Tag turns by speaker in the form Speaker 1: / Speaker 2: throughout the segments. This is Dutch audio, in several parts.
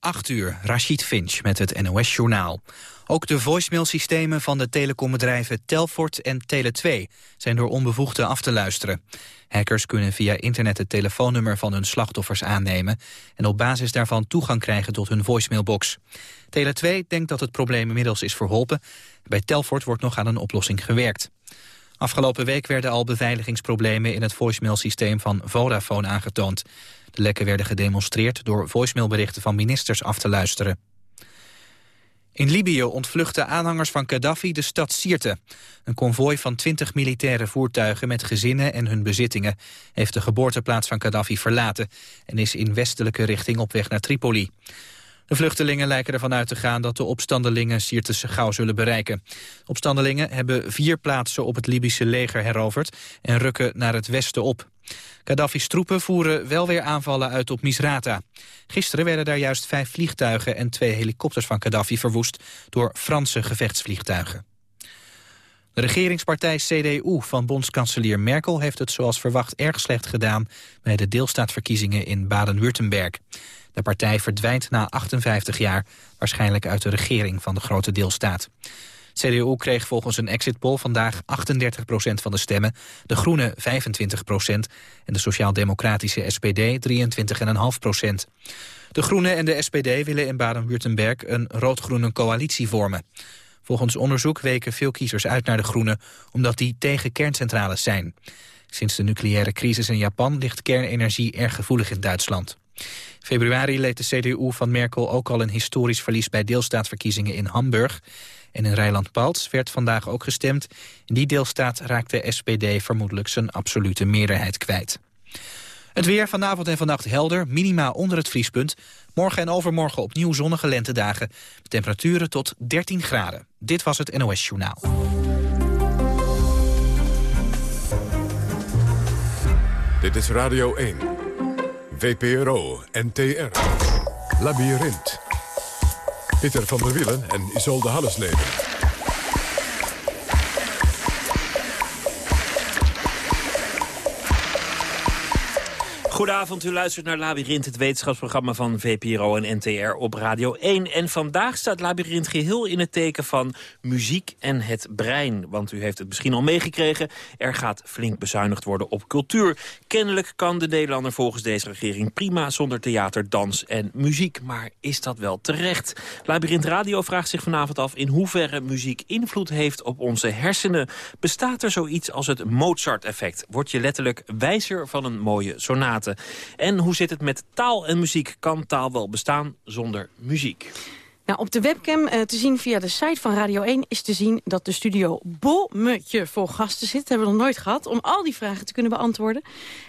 Speaker 1: 8 uur, Rashid Finch met het NOS-journaal. Ook de voicemailsystemen van de telecombedrijven Telfort en Tele2 zijn door onbevoegden af te luisteren. Hackers kunnen via internet het telefoonnummer van hun slachtoffers aannemen... en op basis daarvan toegang krijgen tot hun voicemailbox. Tele2 denkt dat het probleem inmiddels is verholpen. Bij Telfort wordt nog aan een oplossing gewerkt. Afgelopen week werden al beveiligingsproblemen in het voicemailsysteem van Vodafone aangetoond. De lekken werden gedemonstreerd door voicemailberichten van ministers af te luisteren. In Libië ontvluchten aanhangers van Gaddafi de stad Sirte. Een konvooi van 20 militaire voertuigen met gezinnen en hun bezittingen... heeft de geboorteplaats van Gaddafi verlaten... en is in westelijke richting op weg naar Tripoli. De vluchtelingen lijken ervan uit te gaan dat de opstandelingen Sirte gauw zullen bereiken. Opstandelingen hebben vier plaatsen op het Libische leger heroverd... en rukken naar het westen op. Gaddafi's troepen voeren wel weer aanvallen uit op Misrata. Gisteren werden daar juist vijf vliegtuigen en twee helikopters van Gaddafi verwoest door Franse gevechtsvliegtuigen. De regeringspartij CDU van bondskanselier Merkel heeft het zoals verwacht erg slecht gedaan bij de deelstaatverkiezingen in Baden-Württemberg. De partij verdwijnt na 58 jaar, waarschijnlijk uit de regering van de grote deelstaat. CDU kreeg volgens een exit poll vandaag 38% van de stemmen, de Groenen 25% en de Sociaal-Democratische SPD 23,5% De Groenen en de SPD willen in Baden-Württemberg een rood-groene coalitie vormen. Volgens onderzoek weken veel kiezers uit naar de Groenen... omdat die tegen kerncentrales zijn. Sinds de nucleaire crisis in Japan ligt kernenergie erg gevoelig in Duitsland. Februari leed de CDU van Merkel ook al een historisch verlies... bij deelstaatverkiezingen in Hamburg. En in Rijnland-Palts werd vandaag ook gestemd. In die deelstaat raakt de SPD vermoedelijk zijn absolute meerderheid kwijt. Het weer vanavond en vannacht helder, minima onder het vriespunt. Morgen en overmorgen opnieuw zonnige lentedagen. Temperaturen tot 13 graden. Dit was het NOS Journaal.
Speaker 2: Dit is Radio 1. VPRO, NTR. Labyrinth. Peter van der Wielen en Isolde Hallesleden.
Speaker 3: Goedenavond, u luistert naar Labyrinth, het wetenschapsprogramma van VPRO en NTR op Radio 1. En vandaag staat Labyrinth geheel in het teken van muziek en het brein. Want u heeft het misschien al meegekregen, er gaat flink bezuinigd worden op cultuur. Kennelijk kan de Nederlander volgens deze regering prima zonder theater, dans en muziek. Maar is dat wel terecht? Labyrinth Radio vraagt zich vanavond af in hoeverre muziek invloed heeft op onze hersenen. Bestaat er zoiets als het Mozart-effect? Word je letterlijk wijzer van een mooie sonate? En hoe zit het met taal en muziek? Kan taal wel bestaan zonder muziek?
Speaker 4: Nou, op de webcam uh, te zien via de site van Radio 1 is te zien dat de studio bommetje vol gasten zit. Dat hebben we nog nooit gehad, om al die vragen te kunnen beantwoorden.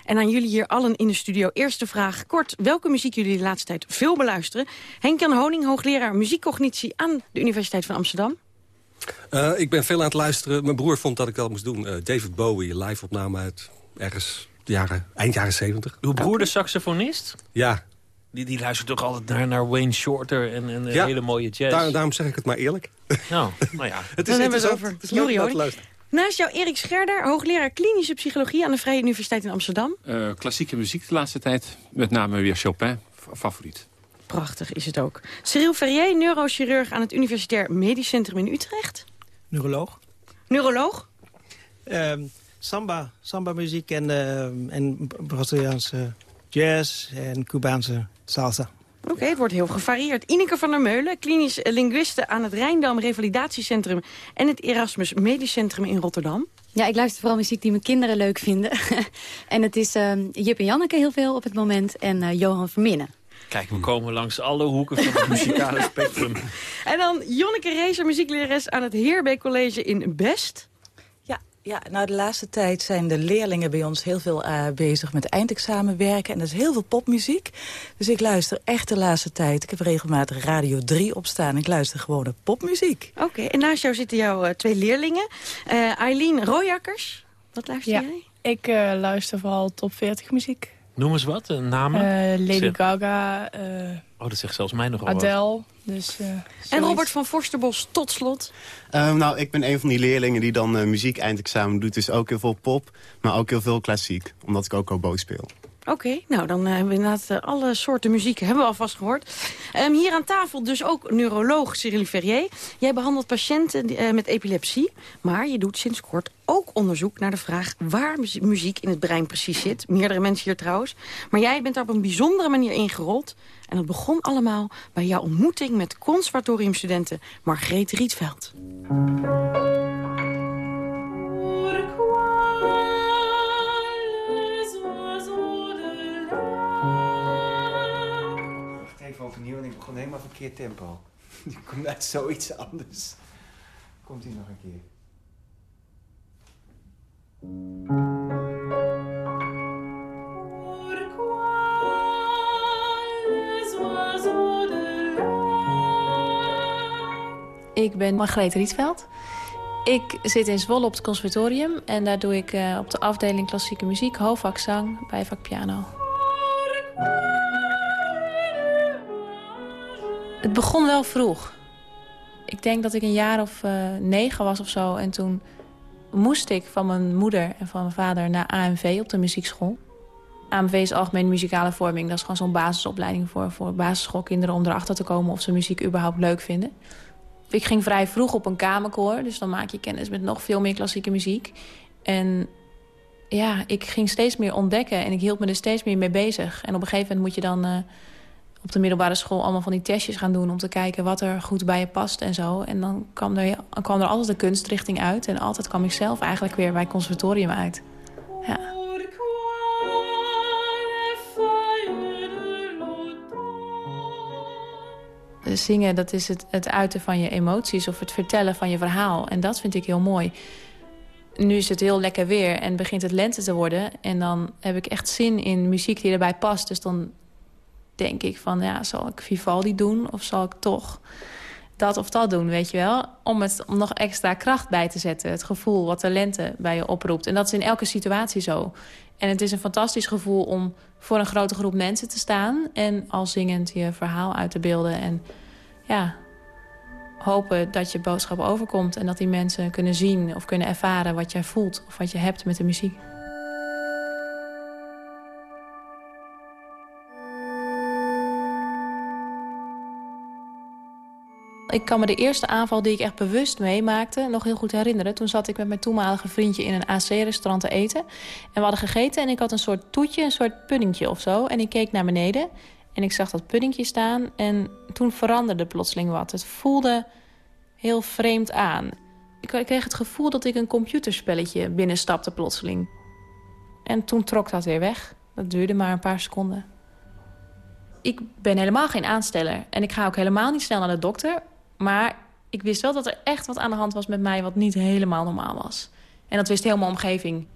Speaker 4: En aan jullie hier allen in de studio. Eerste vraag, kort, welke muziek jullie de laatste tijd veel beluisteren? Henk-Jan Honing, hoogleraar muziekcognitie aan de Universiteit van Amsterdam.
Speaker 5: Uh, ik ben veel aan het luisteren. Mijn broer vond dat ik dat moest doen. Uh, David Bowie, live opname uit ergens jaren, eind jaren 70.
Speaker 3: Uw broer de saxofonist?
Speaker 5: Ja.
Speaker 3: Die, die luistert toch altijd naar, naar Wayne Shorter en, en ja, hele mooie jazz?
Speaker 5: Daar, daarom zeg ik het maar eerlijk.
Speaker 3: Nou, nou ja.
Speaker 4: het is, Dan hebben we het over Naast jou Erik Scherder, hoogleraar klinische psychologie... aan de Vrije Universiteit in Amsterdam.
Speaker 6: Uh, klassieke muziek de laatste tijd. Met name weer Chopin, favoriet.
Speaker 4: Prachtig is het ook. Cyril Ferrier, neurochirurg aan het Universitair Medisch Centrum in Utrecht.
Speaker 7: Neuroloog.
Speaker 4: Neuroloog?
Speaker 7: Um, samba, samba muziek en, uh, en Braziliaanse jazz en Cubaanse salsa.
Speaker 4: Oké, het wordt heel gevarieerd. Ineke van der Meulen, klinisch linguiste aan het Rijndam Revalidatiecentrum... en het Erasmus Medisch Centrum in Rotterdam.
Speaker 8: Ja, ik luister vooral muziek die mijn kinderen leuk vinden. en het is uh, Jip en Janneke heel veel op het moment en uh, Johan Verminnen.
Speaker 3: Kijk, we komen langs alle hoeken van het muzikale spectrum.
Speaker 4: En dan Jonneke Reeser, muzieklerares aan het Heerbeek College in Best.
Speaker 9: Ja, nou de laatste tijd zijn de leerlingen bij ons heel veel uh, bezig met eindexamenwerken. En dat is heel veel popmuziek. Dus ik luister echt de laatste tijd. Ik heb regelmatig Radio 3 opstaan. Ik luister gewoon naar popmuziek.
Speaker 4: Oké, en naast jou zitten jouw uh, twee leerlingen. Uh, Eileen Royakkers, wat luister
Speaker 10: ja,
Speaker 4: jij?
Speaker 10: Ik luister vooral top 40 muziek.
Speaker 3: Noem eens wat, een namen?
Speaker 10: Lady Gaga.
Speaker 3: oh, dat zegt zelfs mij nogal
Speaker 10: Adele. Dus, uh,
Speaker 4: en Robert van Forsterbos, tot slot.
Speaker 11: Um, nou, ik ben een van die leerlingen die dan uh, muziek eindexamen doet. Dus ook heel veel pop, maar ook heel veel klassiek. Omdat ik ook oboe speel.
Speaker 4: Oké, nou dan hebben we inderdaad uh, alle soorten muziek hebben we alvast gehoord. Um, hier aan tafel dus ook neuroloog Cyril Ferrier. Jij behandelt patiënten uh, met epilepsie, maar je doet sinds kort ook onderzoek naar de vraag waar muziek in het brein precies zit. Meerdere mensen hier trouwens. Maar jij bent daar op een bijzondere manier ingerold. En dat begon allemaal bij jouw ontmoeting met conservatoriumstudenten Margreet Rietveld.
Speaker 12: overnieuw en ik begon helemaal verkeerd tempo. Nu komt uit zoiets anders. Komt hij nog een keer.
Speaker 8: Ik ben Margreet Rietveld. Ik zit in Zwolle op het conservatorium en daar doe ik uh, op de afdeling klassieke muziek, hoofdvak zang, bijvak piano. Het begon wel vroeg. Ik denk dat ik een jaar of uh, negen was of zo. En toen moest ik van mijn moeder en van mijn vader naar AMV op de muziekschool. AMV is Algemene Muzikale Vorming. Dat is gewoon zo'n basisopleiding voor, voor basisschoolkinderen... om erachter te komen of ze muziek überhaupt leuk vinden. Ik ging vrij vroeg op een kamerkoor. Dus dan maak je kennis met nog veel meer klassieke muziek. En ja, ik ging steeds meer ontdekken. En ik hield me er steeds meer mee bezig. En op een gegeven moment moet je dan... Uh, op de middelbare school allemaal van die testjes gaan doen... om te kijken wat er goed bij je past en zo. En dan kwam er, kwam er altijd de kunstrichting uit. En altijd kwam ik zelf eigenlijk weer bij conservatorium uit. Ja. Zingen, dat is het, het uiten van je emoties of het vertellen van je verhaal. En dat vind ik heel mooi. Nu is het heel lekker weer en begint het lente te worden. En dan heb ik echt zin in muziek die erbij past. Dus dan denk ik van, ja, zal ik Vivaldi doen of zal ik toch dat of dat doen, weet je wel? Om het om nog extra kracht bij te zetten. Het gevoel wat talenten bij je oproept. En dat is in elke situatie zo. En het is een fantastisch gevoel om voor een grote groep mensen te staan... en al zingend je verhaal uit te beelden. En ja, hopen dat je boodschap overkomt... en dat die mensen kunnen zien of kunnen ervaren wat jij voelt... of wat je hebt met de muziek. Ik kan me de eerste aanval die ik echt bewust meemaakte nog heel goed herinneren. Toen zat ik met mijn toenmalige vriendje in een AC-restaurant te eten. En we hadden gegeten en ik had een soort toetje, een soort puddingje of zo. En ik keek naar beneden en ik zag dat puddingje staan. En toen veranderde plotseling wat. Het voelde heel vreemd aan. Ik kreeg het gevoel dat ik een computerspelletje binnenstapte plotseling. En toen trok dat weer weg. Dat duurde maar een paar seconden. Ik ben helemaal geen aansteller. En ik ga ook helemaal niet snel naar de dokter. Maar ik wist wel dat er echt wat aan de hand was met mij... wat niet helemaal normaal was. En dat wist heel mijn omgeving.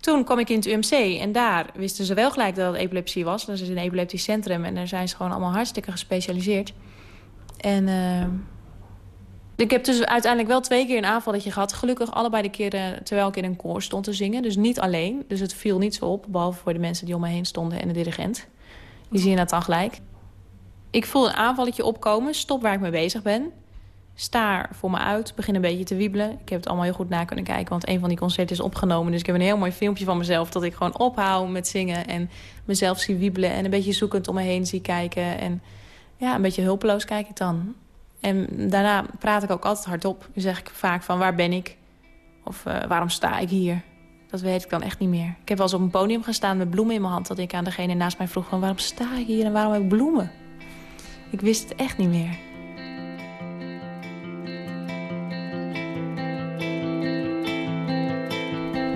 Speaker 8: Toen kwam ik in het UMC en daar wisten ze wel gelijk dat het epilepsie was. Dat is een epileptisch centrum en daar zijn ze gewoon allemaal hartstikke gespecialiseerd. En uh, ik heb dus uiteindelijk wel twee keer een aanvalletje gehad. Gelukkig allebei de keren terwijl ik in een koor stond te zingen. Dus niet alleen. Dus het viel niet zo op, behalve voor de mensen die om me heen stonden en de dirigent. Die zien dat dan gelijk. Ik voel een aanvalletje opkomen, stop waar ik mee bezig ben. Staar voor me uit, begin een beetje te wiebelen. Ik heb het allemaal heel goed na kunnen kijken, want een van die concerten is opgenomen. Dus ik heb een heel mooi filmpje van mezelf dat ik gewoon ophoud met zingen... en mezelf zie wiebelen en een beetje zoekend om me heen zie kijken. En ja, een beetje hulpeloos kijk ik dan. En daarna praat ik ook altijd hardop. Dan zeg ik vaak van waar ben ik? Of uh, waarom sta ik hier? Dat weet ik dan echt niet meer. Ik heb wel eens op een podium gestaan met bloemen in mijn hand... dat ik aan degene naast mij vroeg van waarom sta ik hier en waarom heb ik bloemen? Ik wist het echt niet meer.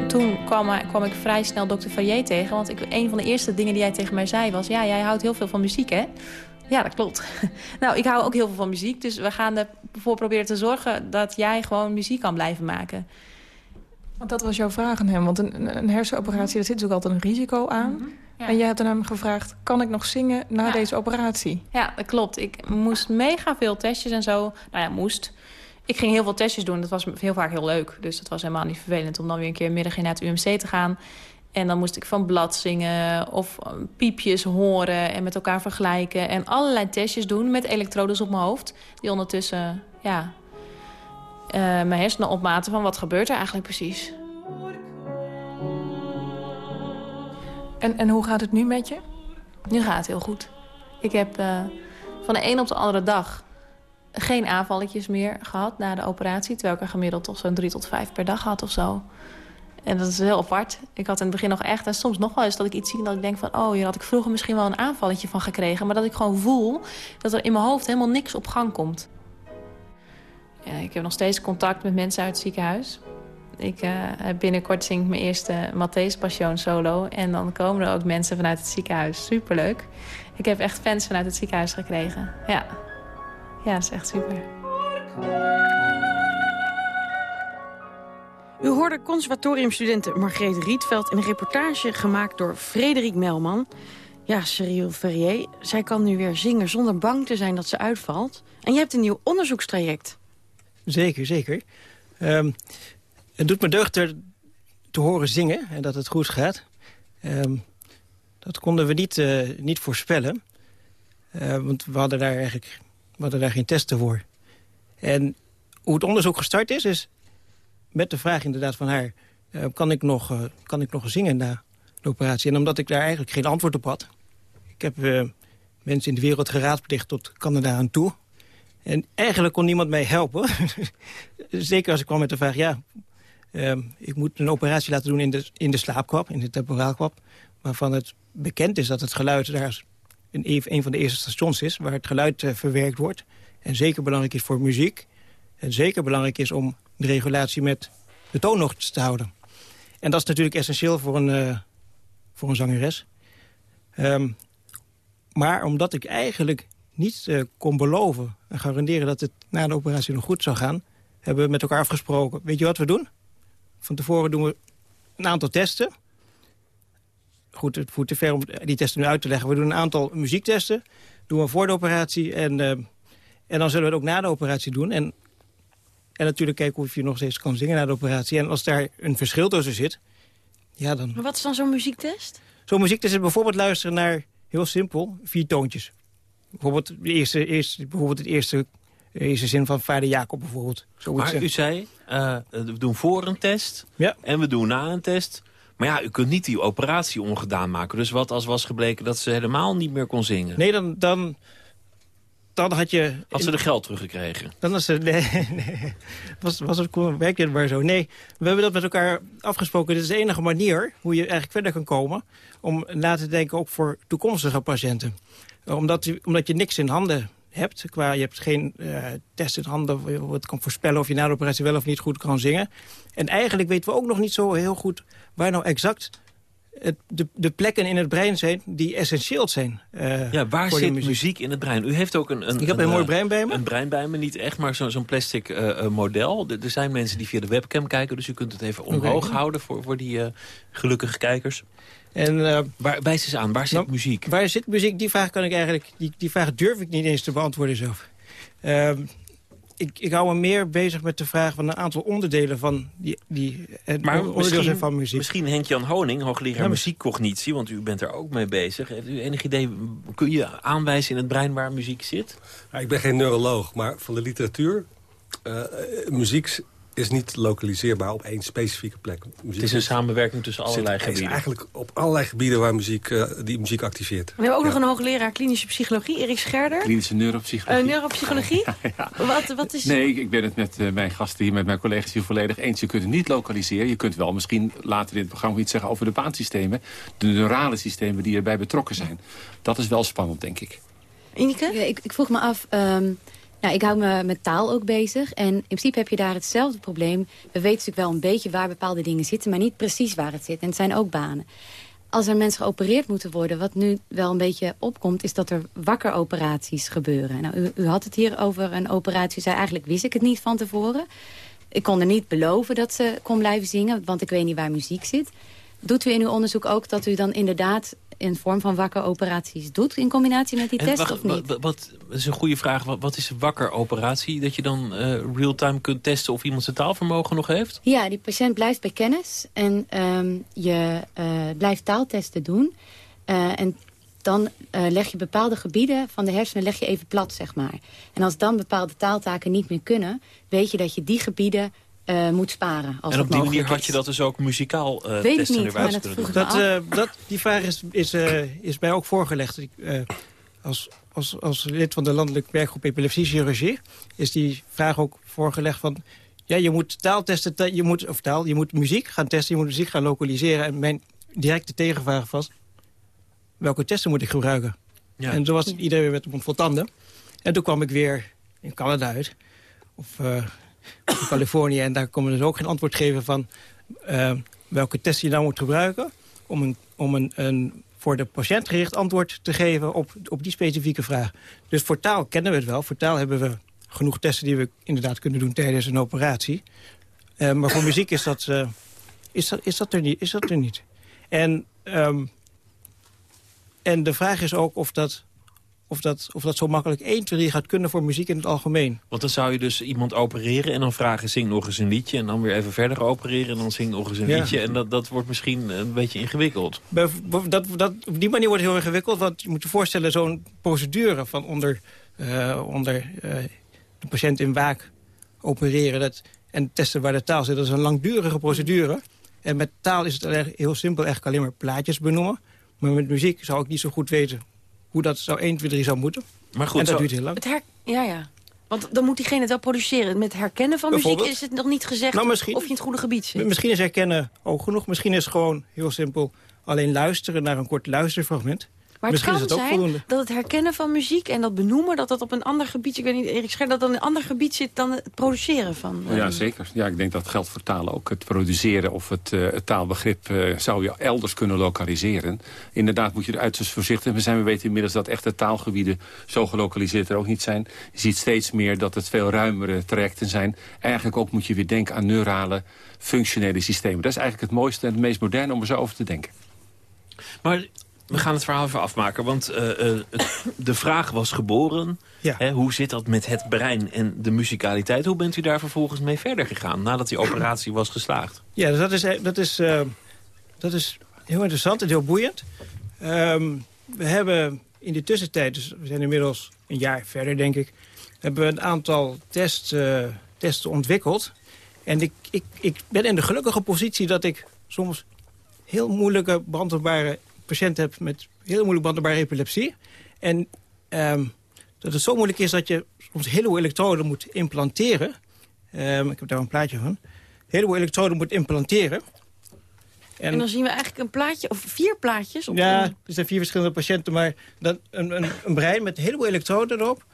Speaker 8: Toen kwam, kwam, ik vrij snel dokter Fayet tegen. Want ik, een van de eerste dingen die hij tegen mij zei was... ja, jij houdt heel veel van muziek, hè? Ja, dat klopt. nou, ik hou ook heel veel van muziek. Dus we gaan ervoor proberen te zorgen dat jij gewoon muziek kan blijven maken. Want dat was jouw vraag aan hem. Want een, een hersenoperatie, daar zit natuurlijk altijd een risico aan. En je hebt aan hem gevraagd, kan ik nog zingen na deze operatie?
Speaker 13: Ja, dat klopt. Ik moest mega veel testjes en zo. Nou ja, moest. Ik ging heel veel testjes doen. Dat was heel vaak heel leuk. Dus dat was helemaal niet vervelend om dan weer een keer middag in naar het UMC te gaan. En dan moest ik van blad zingen of eh, piepjes horen en met elkaar vergelijken. En allerlei testjes doen met elektrodes op mijn hoofd. Die ondertussen, ja, uh, mijn hersenen opmaten van wat gebeurt er eigenlijk precies.
Speaker 8: En, en hoe gaat het nu met je? Nu gaat het heel goed. Ik heb uh, van de een op de andere dag geen aanvalletjes meer gehad na de operatie. Terwijl ik er gemiddeld toch zo'n drie tot vijf per dag had of zo. En dat is heel apart. Ik had in het begin nog echt, en soms nog wel eens dat ik iets zie... dat ik denk van, oh, hier had ik vroeger misschien wel een aanvalletje van gekregen. Maar dat ik gewoon voel dat er in mijn hoofd helemaal niks op gang komt. Ja, ik heb nog steeds contact met mensen uit het ziekenhuis. Ik uh, binnenkort zing ik mijn eerste Matthäus Passion solo. En dan komen er ook mensen vanuit het ziekenhuis. Superleuk. Ik heb echt fans vanuit het ziekenhuis gekregen. Ja, ja dat is echt super.
Speaker 4: U hoorde conservatoriumstudenten Margreet Rietveld... in een reportage gemaakt door Frederik Melman. Ja, Cyril Ferrier, zij kan nu weer zingen zonder bang te zijn dat ze uitvalt. En je hebt een nieuw onderzoekstraject.
Speaker 7: Zeker, zeker. Um, het doet me deugd te, horen zingen en dat het goed gaat. Um, dat konden we niet, uh, niet voorspellen. Uh, want we hadden daar eigenlijk we hadden daar geen testen voor. En hoe het onderzoek gestart is, is met de vraag inderdaad van haar... Uh, kan, ik nog, kan ik nog zingen na de operatie? En omdat ik daar eigenlijk geen antwoord op had... ik heb mensen in de wereld geraadpleegd tot Canada aan toe... en eigenlijk kon niemand mij helpen. Zeker als ik kwam met de vraag... ja, ik moet een operatie laten doen in de, in de slaapkwap, in de temporaalkwap... waarvan het bekend is dat het geluid daar een, van de eerste stations is... waar het geluid verwerkt wordt. En zeker belangrijk is voor muziek. En zeker belangrijk is om de regulatie met de toonhoogtes te houden. En dat is natuurlijk essentieel voor een, uh, voor een zangeres. Um, maar omdat ik eigenlijk niet uh, kon beloven en garanderen... dat het na de operatie nog goed zou gaan... hebben we met elkaar afgesproken, weet je wat we doen? Van tevoren doen we een aantal testen. Goed, het voert te ver om die testen nu uit te leggen. We doen een aantal muziektesten. Doen we voor de operatie en, uh, en dan zullen we het ook na de operatie doen. En en natuurlijk kijken of je nog steeds kan zingen na de operatie. En als daar een verschil tussen zit, ja dan...
Speaker 4: Maar wat is dan zo'n muziektest?
Speaker 7: Zo'n muziektest is bijvoorbeeld luisteren naar, heel simpel, vier toontjes. Bijvoorbeeld, de eerste, eerste, bijvoorbeeld het eerste, eerste zin van vader Jacob bijvoorbeeld.
Speaker 3: Maar u zei, uh, we doen voor een test
Speaker 7: ja.
Speaker 3: en we doen na een test. Maar ja, u kunt niet die operatie ongedaan maken. Dus wat als was gebleken dat ze helemaal niet meer kon zingen?
Speaker 7: Nee, dan, dan, dan had je...
Speaker 3: Had ze de geld teruggekregen?
Speaker 7: Dan was ze... Nee, nee. Was, was het werkte het maar zo. Nee, we hebben dat met elkaar afgesproken. Dit is de enige manier hoe je eigenlijk verder kan komen... om na te denken ook voor toekomstige patiënten. Omdat, je, omdat je niks in handen hebt. Qua, je hebt geen uh, test in handen wat kan voorspellen... of je na de operatie wel of niet goed kan zingen. En eigenlijk weten we ook nog niet zo heel goed... waar nou exact het, de, de, plekken in het brein zijn die essentieel zijn. Uh,
Speaker 3: ja, waar zit muziek. in het brein? U heeft ook een... een
Speaker 7: Ik heb een, een mooi brein bij me.
Speaker 3: Een brein bij me, niet echt, maar zo'n zo plastic uh, model. Er zijn mensen die via de webcam kijken, dus u kunt het even omhoog okay. houden voor, voor die uh, gelukkige kijkers. En, waar, wijs eens aan, waar zit nou, muziek?
Speaker 7: Waar zit muziek? Die vraag kan ik eigenlijk, die, die vraag durf ik niet eens te beantwoorden zelf. Ik, ik hou me meer bezig met de vraag van een aantal onderdelen van die, die het maar onderdeel van muziek.
Speaker 3: Misschien Henk-Jan Honing, hoogleraar ja, muziekcognitie, want u bent er ook mee bezig. Heeft u enig idee, kun je aanwijzen in het brein waar muziek zit?
Speaker 5: Ja, ik ben geen neuroloog, maar van de literatuur... Uh, muziek is niet lokaliseerbaar op één specifieke plek.
Speaker 3: Muziek het is een samenwerking tussen allerlei
Speaker 5: zit,
Speaker 3: gebieden.
Speaker 5: Het is eigenlijk op allerlei gebieden waar muziek, uh, die muziek activeert.
Speaker 4: We hebben ook ja. nog een hoogleraar klinische psychologie, Erik Scherder.
Speaker 6: Klinische neuropsychologie.
Speaker 4: Uh, neuropsychologie? ja. wat, wat is...
Speaker 6: Nee, ik ben het met uh, mijn gasten hier, met mijn collega's hier volledig eens. Je kunt het niet lokaliseren. Je kunt wel misschien later in het programma iets zeggen over de baansystemen. De neurale systemen die erbij betrokken zijn. Dat is wel spannend, denk ik.
Speaker 4: Ineke?
Speaker 14: Ja, ik, ik vroeg me af... Um, nou, ik hou me met taal ook bezig. En in principe heb je daar hetzelfde probleem. We weten natuurlijk wel een beetje waar bepaalde dingen zitten... maar niet precies waar het zit. En het zijn ook banen. Als er mensen geopereerd moeten worden... wat nu wel een beetje opkomt... is dat er wakkeroperaties gebeuren. Nou, u, u had het hier over een operatie. U zei eigenlijk wist ik het niet van tevoren. Ik kon er niet beloven dat ze kon blijven zingen... want ik weet niet waar muziek zit. Doet u in uw onderzoek ook dat u dan inderdaad in vorm van wakkeroperaties doet... in combinatie met die
Speaker 3: en
Speaker 14: test
Speaker 3: wacht,
Speaker 14: of niet?
Speaker 3: Wat, wat, dat is een goede vraag. Wat, wat is een wakkeroperatie? Dat je dan uh, real-time kunt testen of iemand zijn taalvermogen nog heeft?
Speaker 14: Ja, die patiënt blijft bij kennis. En um, je uh, blijft taaltesten doen. Uh, en dan uh, leg je bepaalde gebieden van de hersenen leg je even plat, zeg maar. En als dan bepaalde taaltaken niet meer kunnen... weet je dat je die gebieden uh, moet sparen. Als
Speaker 3: en op die manier had je dat dus ook muzikaal uh,
Speaker 14: Weet
Speaker 3: testen
Speaker 14: ik niet, maar dat vroeg
Speaker 7: dat, uh, dat, Die vraag is, is, is mij ook voorgelegd. Ik, als, als, als lid van de landelijke werkgroep epilepsiechirurgie... is die vraag ook voorgelegd van... ja, je moet taal testen, je moet, of taal, je moet muziek gaan testen... je moet muziek gaan lokaliseren. En mijn directe tegenvraag was... welke testen moet ik gebruiken? Ja. En zo was iedereen weer met de mond vol tanden. En toen kwam ik weer in Canada uit. Of, Californië. En daar we dus ook geen antwoord geven van... Uh, welke test je nou moet gebruiken... om, een, om een, een voor de patiënt gericht antwoord te geven op, op die specifieke vraag. Dus voor taal kennen we het wel. Voor taal hebben we genoeg testen die we inderdaad kunnen doen tijdens een operatie. Uh, maar voor muziek is dat, uh, is, dat, is, dat er niet, is dat er niet. En, um, en de vraag is ook of dat of dat, of dat zo makkelijk 1, 2, 3 gaat kunnen voor muziek in het algemeen.
Speaker 3: Want dan zou je dus iemand opereren en dan vragen... zing nog eens een liedje en dan weer even verder opereren... en dan zing nog eens een liedje. En dat, dat wordt misschien een beetje ingewikkeld.
Speaker 7: Dat, dat, op die manier wordt het heel ingewikkeld. Want je moet je voorstellen, zo'n procedure van onder, uh, onder uh, de patiënt in waak opereren... Dat, en testen waar de taal zit, dat is een langdurige procedure. En met taal is het heel simpel eigenlijk alleen maar plaatjes benoemen. Maar met muziek zou ik niet zo goed weten hoe dat zou 1, 2, 3 zou moeten. Maar goed, en dat duurt heel lang.
Speaker 4: Het her ja, ja. Want dan moet diegene het wel produceren. Met herkennen van muziek is het nog niet gezegd nou, of je in het goede gebied zit.
Speaker 7: Misschien is herkennen ook genoeg. Misschien is gewoon heel simpel alleen luisteren naar een kort luisterfragment.
Speaker 4: Maar het kan zijn dat het herkennen van muziek en dat benoemen... dat dat op een ander gebied, ik weet niet, Erik Scher... dat dan in een ander gebied zit dan het produceren van...
Speaker 6: Uh, ja, zeker. Ja, ik denk dat geldt voor talen ook. Het produceren of het, uh, het taalbegrip uh, zou je elders kunnen lokaliseren. Inderdaad moet je er uiterst voorzichtig mee zijn. We weten inmiddels dat echte taalgebieden zo gelokaliseerd er ook niet zijn. Je ziet steeds meer dat het veel ruimere trajecten zijn. Eigenlijk ook moet je weer denken aan neurale, functionele systemen. Dat is eigenlijk het mooiste en het meest moderne om er zo over te denken.
Speaker 3: Maar we gaan het verhaal even afmaken, want uh, uh, de vraag was geboren. Ja. Hè, hoe zit dat met het brein en de muzikaliteit? Hoe bent u daar vervolgens mee verder gegaan nadat die operatie was geslaagd?
Speaker 7: Ja, dus dat is, dat is, uh, dat is heel interessant en heel boeiend. Um, we hebben in de tussentijd, dus we zijn inmiddels een jaar verder denk ik... hebben we een aantal test, testen ontwikkeld. En ik, ik, ik ben in de gelukkige positie dat ik soms heel moeilijke behandelbare patiënt hebt met heel moeilijk behandelbare epilepsie. En um, dat het zo moeilijk is dat je soms een heleboel elektroden moet implanteren. Um, ik heb daar een plaatje van. Een heleboel elektroden moet implanteren.
Speaker 4: En, en, dan zien we eigenlijk een plaatje, of vier plaatjes. Op
Speaker 7: ja, er zijn vier verschillende patiënten, maar dan een, een, een brein met een heleboel elektroden erop.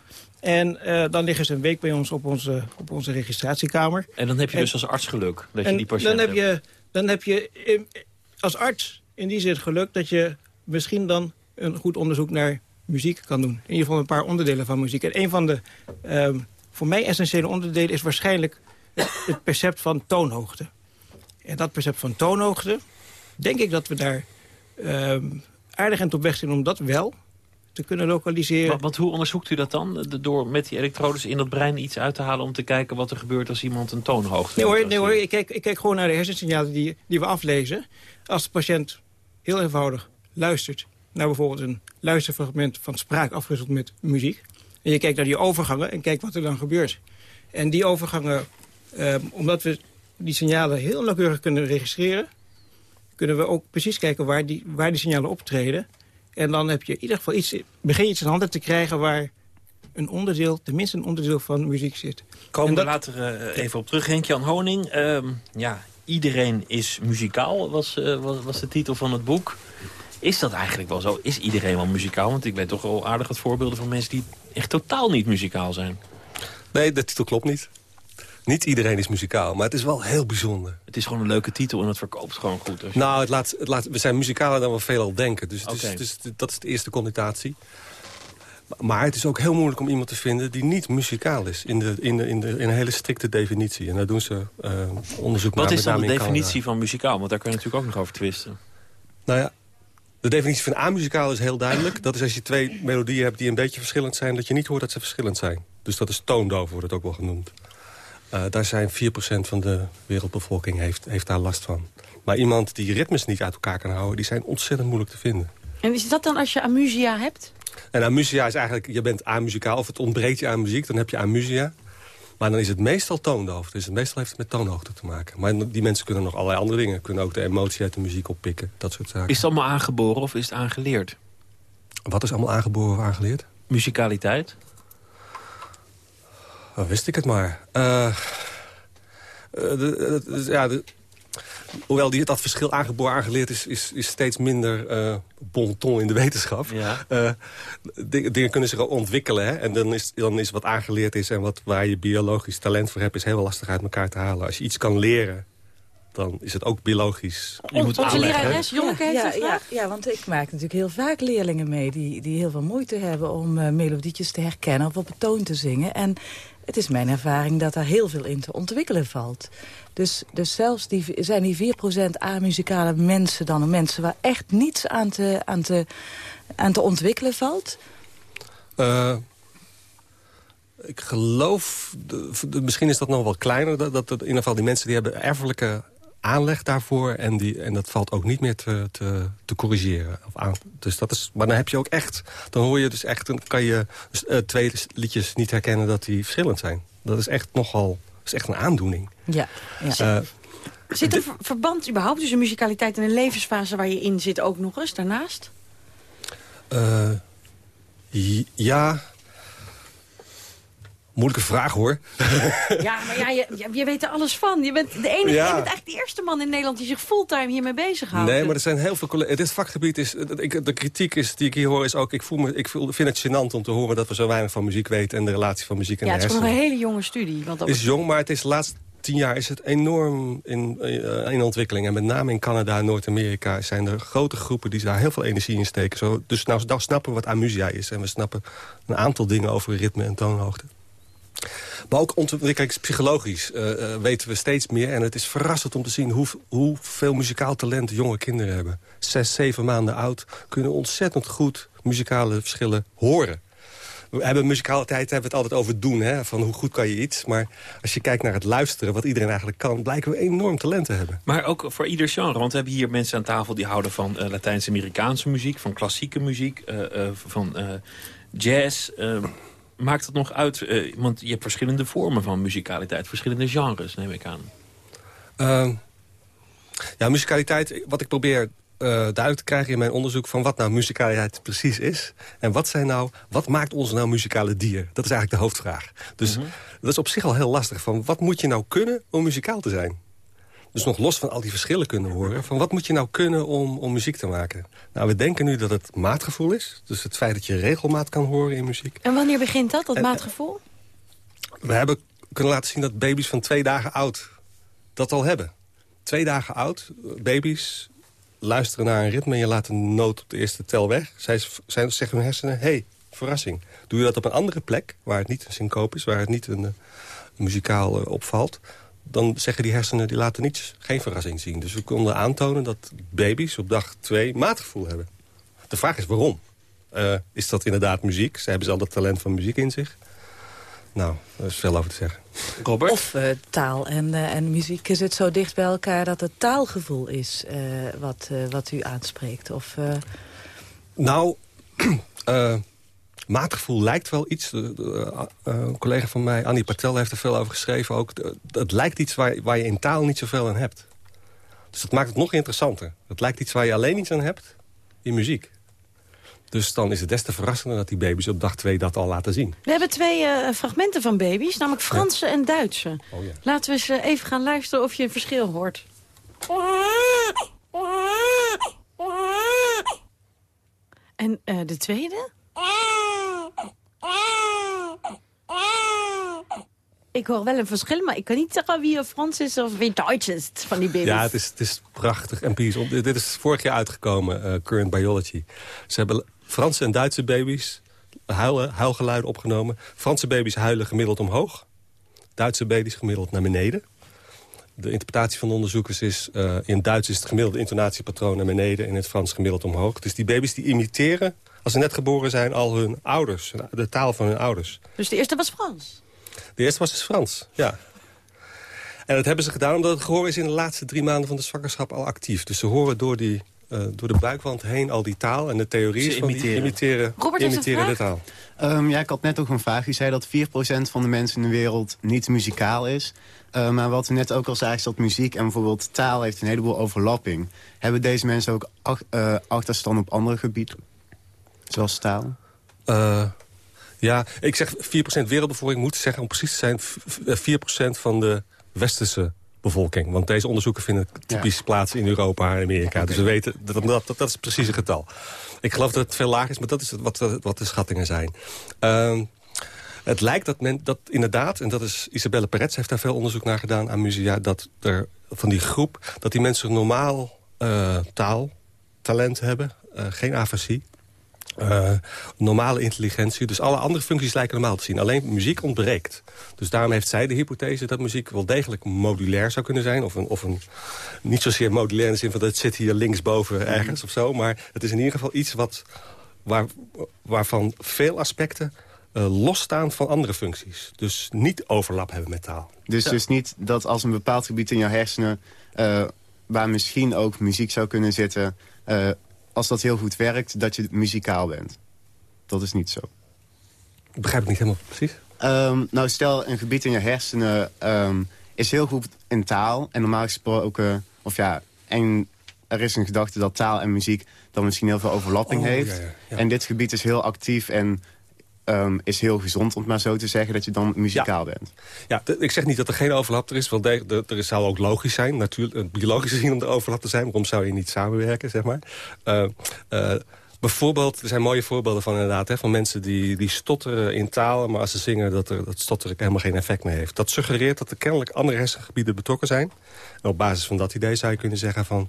Speaker 7: En uh, dan liggen ze een week bij ons op onze, op onze registratiekamer.
Speaker 3: En dan heb je dus als arts geluk dat je die patiënt
Speaker 7: dan heb je, Dan heb je als arts in die zin geluk dat je misschien dan een goed onderzoek naar muziek kan doen. In ieder geval een paar onderdelen van muziek. En een van de um, voor mij essentiële onderdelen is waarschijnlijk het, percept van toonhoogte. En dat percept van toonhoogte, denk ik dat we daar um, aardig en op weg zijn om dat wel te kunnen lokaliseren.
Speaker 3: Want, hoe onderzoekt u dat dan? Door met die elektrodes in dat brein iets uit te halen... om te kijken wat er gebeurt als iemand een toonhoogte
Speaker 7: Nee hoor, nee, hoor ik, kijk, ik kijk gewoon naar de hersensignalen die, die we aflezen. Als de patiënt heel eenvoudig luistert naar bijvoorbeeld een luisterfragment van spraak afgewisseld met muziek. En je kijkt naar die overgangen en kijkt wat er dan gebeurt. En die overgangen, eh, omdat we die signalen heel nauwkeurig kunnen registreren... kunnen we ook precies kijken waar die, waar die signalen optreden. En dan heb je in ieder geval iets, begin je iets in handen te krijgen... waar een onderdeel, tenminste een onderdeel van muziek zit.
Speaker 3: Komen we later uh, even op terug. Henk-Jan Honing, uh, ja, Iedereen is muzikaal, was, uh, was, was de titel van het boek. Is dat eigenlijk wel zo? Is iedereen wel muzikaal? Want ik weet toch wel aardig wat voorbeelden van mensen die echt totaal niet muzikaal zijn.
Speaker 5: Nee, de titel klopt niet. Niet iedereen is muzikaal, maar het is wel heel bijzonder.
Speaker 3: Het is gewoon een leuke titel en het verkoopt gewoon goed.
Speaker 5: Nou, het laat, het laat, we zijn muzikaler dan we veelal denken. Dus, okay. dus, dus dat is de eerste connotatie. Maar het is ook heel moeilijk om iemand te vinden die niet muzikaal is. In, de, in, de, in, de, in een hele strikte definitie. En daar doen ze uh, onderzoek
Speaker 3: naar.
Speaker 5: Wat
Speaker 3: is dan de definitie van muzikaal? Want daar kun je natuurlijk ook nog over twisten.
Speaker 5: Nou ja, de definitie van amuzikaal is heel duidelijk. Dat is als je twee melodieën hebt die een beetje verschillend zijn... dat je niet hoort dat ze verschillend zijn. Dus dat is toondoof, wordt het ook wel genoemd. Uh, daar zijn 4% van de wereldbevolking heeft, heeft daar last van. Maar iemand die ritmes niet uit elkaar kan houden... die zijn ontzettend moeilijk te vinden.
Speaker 4: En is dat dan als je amusia hebt?
Speaker 5: En amusia is eigenlijk, je bent amuzikaal of het ontbreekt je aan muziek, dan heb je amusia. Maar dan is het meestal toondoof. Dus het meestal heeft het met toonhoogte te maken. Maar die mensen kunnen nog allerlei andere dingen. Kunnen ook de emotie uit de muziek oppikken. Dat soort zaken.
Speaker 3: Is het allemaal aangeboren of is het aangeleerd?
Speaker 5: Wat is allemaal aangeboren of aangeleerd?
Speaker 3: Musicaliteit?
Speaker 5: Wist ik het maar. Uh, ja, de, hoewel die, dat verschil aangeboren aangeleerd is, is, is steeds minder uh, bon ton in de wetenschap. Ja. Uh, dingen kunnen zich ontwikkelen. Hè? En dan is, dan is wat aangeleerd is en wat, waar je biologisch talent voor hebt... is heel lastig uit elkaar te halen. Als je iets kan leren, dan is het ook biologisch.
Speaker 4: Je moet Onze lerares, Jonneke,
Speaker 9: ja, ja, ja, want ik maak natuurlijk heel vaak leerlingen mee... die, die heel veel moeite hebben om uh, melodietjes te herkennen of op een toon te zingen. En het is mijn ervaring dat daar heel veel in te ontwikkelen valt. Dus, dus zelfs die, zijn die 4% amuzikale mensen dan mensen... waar echt niets aan te, aan te, aan te ontwikkelen valt?
Speaker 5: Uh, ik geloof, misschien is dat nog wel kleiner... Dat, dat, in ieder geval die mensen die hebben erfelijke aanleg daarvoor. En, die, en dat valt ook niet meer te, te, te corrigeren. Of aan, dus dat is, maar dan heb je ook echt... Dan hoor je dus echt... Dan kan je uh, twee liedjes niet herkennen dat die verschillend zijn. Dat is echt nogal... Dat is echt een aandoening.
Speaker 4: Ja. ja. Uh, zit er verband überhaupt tussen muzikaliteit en een levensfase waar je in zit ook nog eens daarnaast?
Speaker 5: Uh, ja, Moeilijke vraag, hoor.
Speaker 4: Ja, maar ja, je, je weet er alles van. Je bent, de enige, ja. je bent eigenlijk de eerste man in Nederland... die zich fulltime hiermee bezighoudt.
Speaker 5: Nee, maar er zijn heel veel collega's... Dit vakgebied is... de kritiek is, die ik hier hoor is ook... Ik, voel me, ik vind het gênant om te horen dat we zo weinig van muziek weten... en de relatie van muziek en
Speaker 4: ja,
Speaker 5: de
Speaker 4: het is nog een hele jonge studie. Want
Speaker 5: Het is jong, maar het is de laatste tien jaar is het enorm in, uh, in ontwikkeling. En met name in Canada en Noord-Amerika zijn er grote groepen... die daar heel veel energie in steken. Zo, dus nou, nou snappen we wat amusia is. En we snappen een aantal dingen over ritme en toonhoogte. Maar ook ontwikkelingspsychologisch uh, uh, weten we steeds meer. En het is verrassend om te zien hoe, hoeveel muzikaal talent jonge kinderen hebben. Zes, zeven maanden oud kunnen ontzettend goed muzikale verschillen horen. We hebben muzikaliteit hebben we het altijd over doen, hè, van hoe goed kan je iets. Maar als je kijkt naar het luisteren, wat iedereen eigenlijk kan... blijken we enorm talent te hebben.
Speaker 3: Maar ook voor ieder genre, want we hebben hier mensen aan tafel... die houden van uh, Latijns-Amerikaanse muziek, van klassieke muziek, van jazz maakt het nog uit? Uh, want je hebt verschillende vormen van muzikaliteit. Verschillende genres, neem ik aan.
Speaker 5: Uh, ja, muzikaliteit, wat ik probeer uh, duidelijk te krijgen in mijn onderzoek... van wat nou muzikaliteit precies is. En wat, zijn nou, wat maakt ons nou muzikale dier? Dat is eigenlijk de hoofdvraag. Dus mhm. dat is op zich al heel lastig. Van wat moet je nou kunnen om muzikaal te zijn? Dus nog los van al die verschillen kunnen horen... van wat moet je nou kunnen om, om muziek te maken? Nou, we denken nu dat het maatgevoel is. Dus het feit dat je regelmaat kan horen in muziek.
Speaker 4: En wanneer begint dat, dat maatgevoel?
Speaker 5: We hebben kunnen laten zien dat baby's van twee dagen oud dat al hebben. Twee dagen oud, baby's luisteren naar een ritme... en je laat een noot op de eerste tel weg. Zij, zij zeggen hun hersenen, hey, verrassing. Doe je dat op een andere plek, waar het niet een syncoop is... waar het niet een, een muzikaal uh, opvalt dan zeggen die hersenen, die laten niets, geen verrassing zien. Dus we konden aantonen dat baby's op dag twee maatgevoel hebben. De vraag is waarom. Uh, is dat inderdaad muziek? Ze hebben ze al dat talent van muziek in zich. Nou, daar is veel over te zeggen.
Speaker 3: Robert?
Speaker 9: Of uh, taal en, uh, en muziek is het zo dicht bij elkaar... dat het taalgevoel is wat, wat u aanspreekt. Of,
Speaker 5: Nou, maatgevoel lijkt wel iets. Eh, een collega van mij, Annie Patel, heeft er veel over geschreven. Ook, het lijkt iets waar, waar je in taal niet zoveel aan hebt. Dus dat maakt het nog interessanter. Het lijkt iets waar je alleen iets aan hebt in muziek. Dus dan is het des te verrassender dat die baby's op dag twee dat al laten zien.
Speaker 4: We hebben twee uh, fragmenten van baby's, namelijk Franse en Duitse. Oh, ja. Laten we eens uh, even gaan luisteren of je een verschil hoort. En uh, de tweede? Ik hoor wel een verschil, maar ik kan niet zeggen wie Frans is of wie Duits is van die baby's.
Speaker 5: Ja, het is, het is prachtig en. Dit is vorig jaar uitgekomen, uh, Current Biology. Ze hebben Franse en Duitse baby's huilen, huilgeluiden opgenomen. Franse baby's huilen gemiddeld omhoog. Duitse baby's gemiddeld naar beneden. De interpretatie van de onderzoekers is... Uh, in Duits is het gemiddelde intonatiepatroon naar beneden... in het Frans gemiddeld omhoog. Dus die baby's die imiteren als ze net geboren zijn, al hun ouders. De taal van hun ouders.
Speaker 4: Dus de eerste was Frans?
Speaker 5: De eerste was dus Frans, ja. En dat hebben ze gedaan omdat het gehoor is in de laatste drie maanden van de zwangerschap al actief. Dus ze horen door, die, uh, door de buikwand heen al die taal en de theorie van die imiteren,
Speaker 4: Robert
Speaker 5: imiteren de taal.
Speaker 11: Um, ja, ik had net ook een vraag. U zei dat 4% van de mensen in de wereld niet muzikaal is. Uh, maar wat u net ook al zei, is dat muziek en bijvoorbeeld taal heeft een heleboel overlapping. Hebben deze mensen ook ach, uh, achterstand op andere gebieden? Zoals taal?
Speaker 5: Uh, ja, ik zeg 4% wereldbevolking moet zeggen om precies te zijn 4% van de westerse bevolking. Want deze onderzoeken vinden typisch plaats in Europa en Amerika. Dus we weten, dat, dat, dat, is het precieze getal. Ik geloof dat het veel lager is, maar dat is wat, wat de schattingen zijn. Uh, het lijkt dat men dat inderdaad, en dat is Isabelle Perez heeft daar veel onderzoek naar gedaan aan musea, dat er van die groep, dat die mensen normaal uh, taal, talent hebben, uh, geen afasie. Uh, normale intelligentie. Dus alle andere functies lijken normaal te zien. Alleen muziek ontbreekt. Dus daarom heeft zij de hypothese dat muziek wel degelijk modulair zou kunnen zijn. Of een, of een niet zozeer modulair in de zin van dat het zit hier linksboven ergens of zo. Maar het is in ieder geval iets wat, waar, waarvan veel aspecten uh, losstaan van andere functies. Dus niet overlap hebben met taal.
Speaker 11: Dus, dus niet dat als een bepaald gebied in jouw hersenen... Uh, waar misschien ook muziek zou kunnen zitten... Uh, als dat heel goed werkt, dat je muzikaal bent. Dat is niet zo.
Speaker 5: Begrijp ik niet helemaal precies.
Speaker 11: Um, nou, stel, een gebied in je hersenen um, is heel goed in taal. En normaal gesproken, of ja, en er is een gedachte dat taal en muziek dan misschien heel veel overlapping oh, heeft. Ja, ja, ja. En dit gebied is heel actief en um, is heel gezond, om het maar zo te zeggen, dat je dan muzikaal bent.
Speaker 5: Ja, ik zeg niet dat er geen overlap er is. Want er, er zou ook logisch zijn, natuurlijk, biologisch gezien om er overlap te zijn. Waarom zou je niet samenwerken, zeg maar? Uh, uh, Bijvoorbeeld, er zijn mooie voorbeelden van inderdaad... Hè, van mensen die, die stotteren in talen... maar als ze zingen dat er, dat stotteren helemaal geen effect meer heeft. Dat suggereert dat er kennelijk andere hersengebieden betrokken zijn. En op basis van dat idee zou je kunnen zeggen van...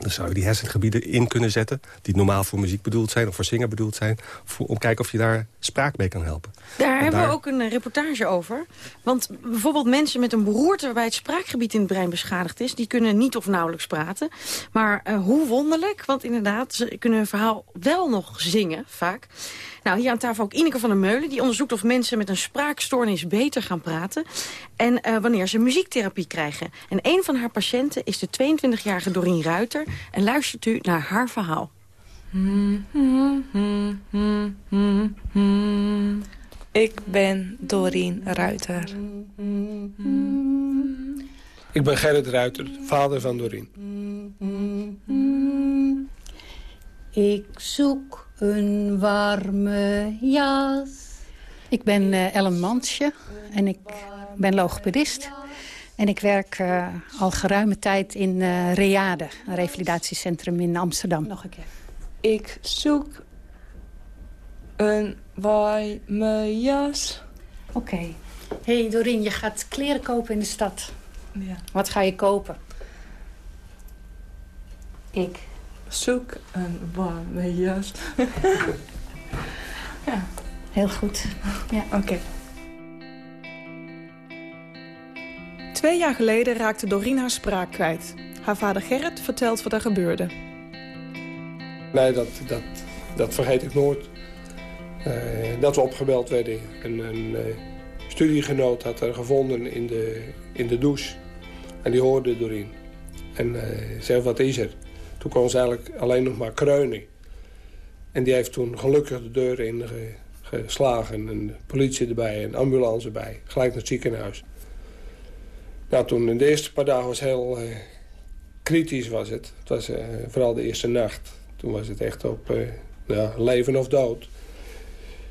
Speaker 5: Dan zou je die hersengebieden in kunnen zetten... die normaal voor muziek bedoeld zijn of voor zingen bedoeld zijn... Voor, om te kijken of je daar spraak mee kan helpen.
Speaker 4: Daar hebben we ook een eh, reportage over. Want bijvoorbeeld mensen met een beroerte... waarbij het spraakgebied in het brein beschadigd is... die kunnen niet of nauwelijks praten. Maar uh, hoe wonderlijk, want inderdaad... ze kunnen hun verhaal wel nog zingen, vaak. Nou, hier aan tafel ook Ineke van der Meulen. Die onderzoekt of mensen met een spraakstoornis beter gaan praten. En uh, wanneer ze muziektherapie krijgen. En een van haar patiënten is de 22-jarige Doreen Ruiter. En luistert u naar haar verhaal.
Speaker 15: Ik ben Doreen Ruiter.
Speaker 16: Ik ben Gerrit Ruiter, vader van Doreen.
Speaker 17: Ik zoek een warme jas.
Speaker 18: Ik ben uh, Ellen Mansje en ik ben logopedist. En ik werk uh, al geruime tijd in uh, Reade, een revalidatiecentrum in Amsterdam.
Speaker 15: Nog een keer. Ik zoek een warme jas.
Speaker 18: Oké. Okay. hey Doreen, je gaat kleren kopen in de stad.
Speaker 15: Ja.
Speaker 18: Wat ga je kopen?
Speaker 15: Ik zoek een warme jas.
Speaker 18: ja, heel goed. Ja.
Speaker 15: Oké. Okay. Twee jaar geleden raakte Doreen haar spraak kwijt. Haar vader Gerrit vertelt wat er gebeurde.
Speaker 16: Nee, dat, dat, dat vergeet ik nooit. Uh, dat we opgebeld werden. Een, een uh, studiegenoot had haar gevonden in de, in de douche. En die hoorde Doreen. En uh, zei, wat is er? Toen kon ze eigenlijk alleen nog maar kreunen. En die heeft toen gelukkig de deur in geslagen. En de politie erbij, een ambulance erbij. Gelijk naar het ziekenhuis. Nou, toen in de eerste paar dagen was heel uh, kritisch was het. Het was uh, vooral de eerste nacht. Toen was het echt op uh, ja, leven of dood.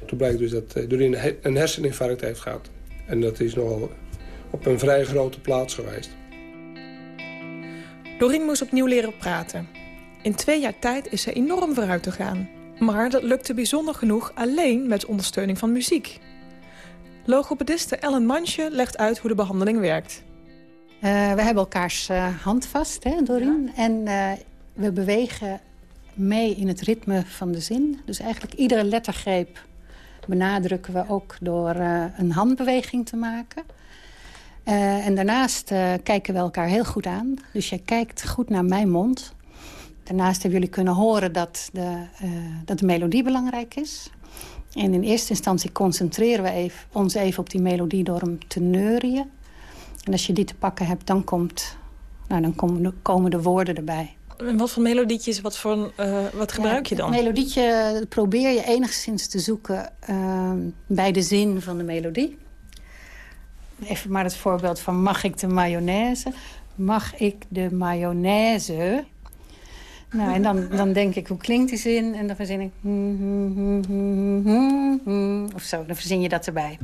Speaker 16: Toen blijkt dus dat Doreen een herseninfarct heeft gehad. En dat is nogal op een vrij grote plaats geweest.
Speaker 15: Doreen moest opnieuw leren praten. In twee jaar tijd is ze enorm vooruit gegaan. Maar dat lukte bijzonder genoeg alleen met ondersteuning van muziek. Logopediste Ellen Mansje legt uit hoe de behandeling werkt.
Speaker 18: Uh, we hebben elkaars uh, hand vast, hè, Doreen. Ja. En uh, we bewegen mee in het ritme van de zin. Dus eigenlijk iedere lettergreep benadrukken we ook door een handbeweging te maken. en daarnaast kijken we elkaar heel goed aan. Dus jij kijkt goed naar mijn mond. Daarnaast hebben jullie kunnen horen dat de, dat de melodie belangrijk is. En in eerste instantie concentreren we even, ons even op die melodie door hem te neurien. En als je die te pakken hebt, dan, komt, nou, dan komen, de, komen de woorden erbij.
Speaker 15: En wat voor melodietjes, wat, voor, uh, wat gebruik je dan?
Speaker 18: Het melodietje probeer je enigszins te zoeken uh, bij de zin van de melodie. Even maar het voorbeeld van mag ik de mayonaise? Mag ik de mayonaise? Nou, en dan, dan denk ik, hoe klinkt die zin? En dan verzin ik... Of zo, dan verzin je dat erbij.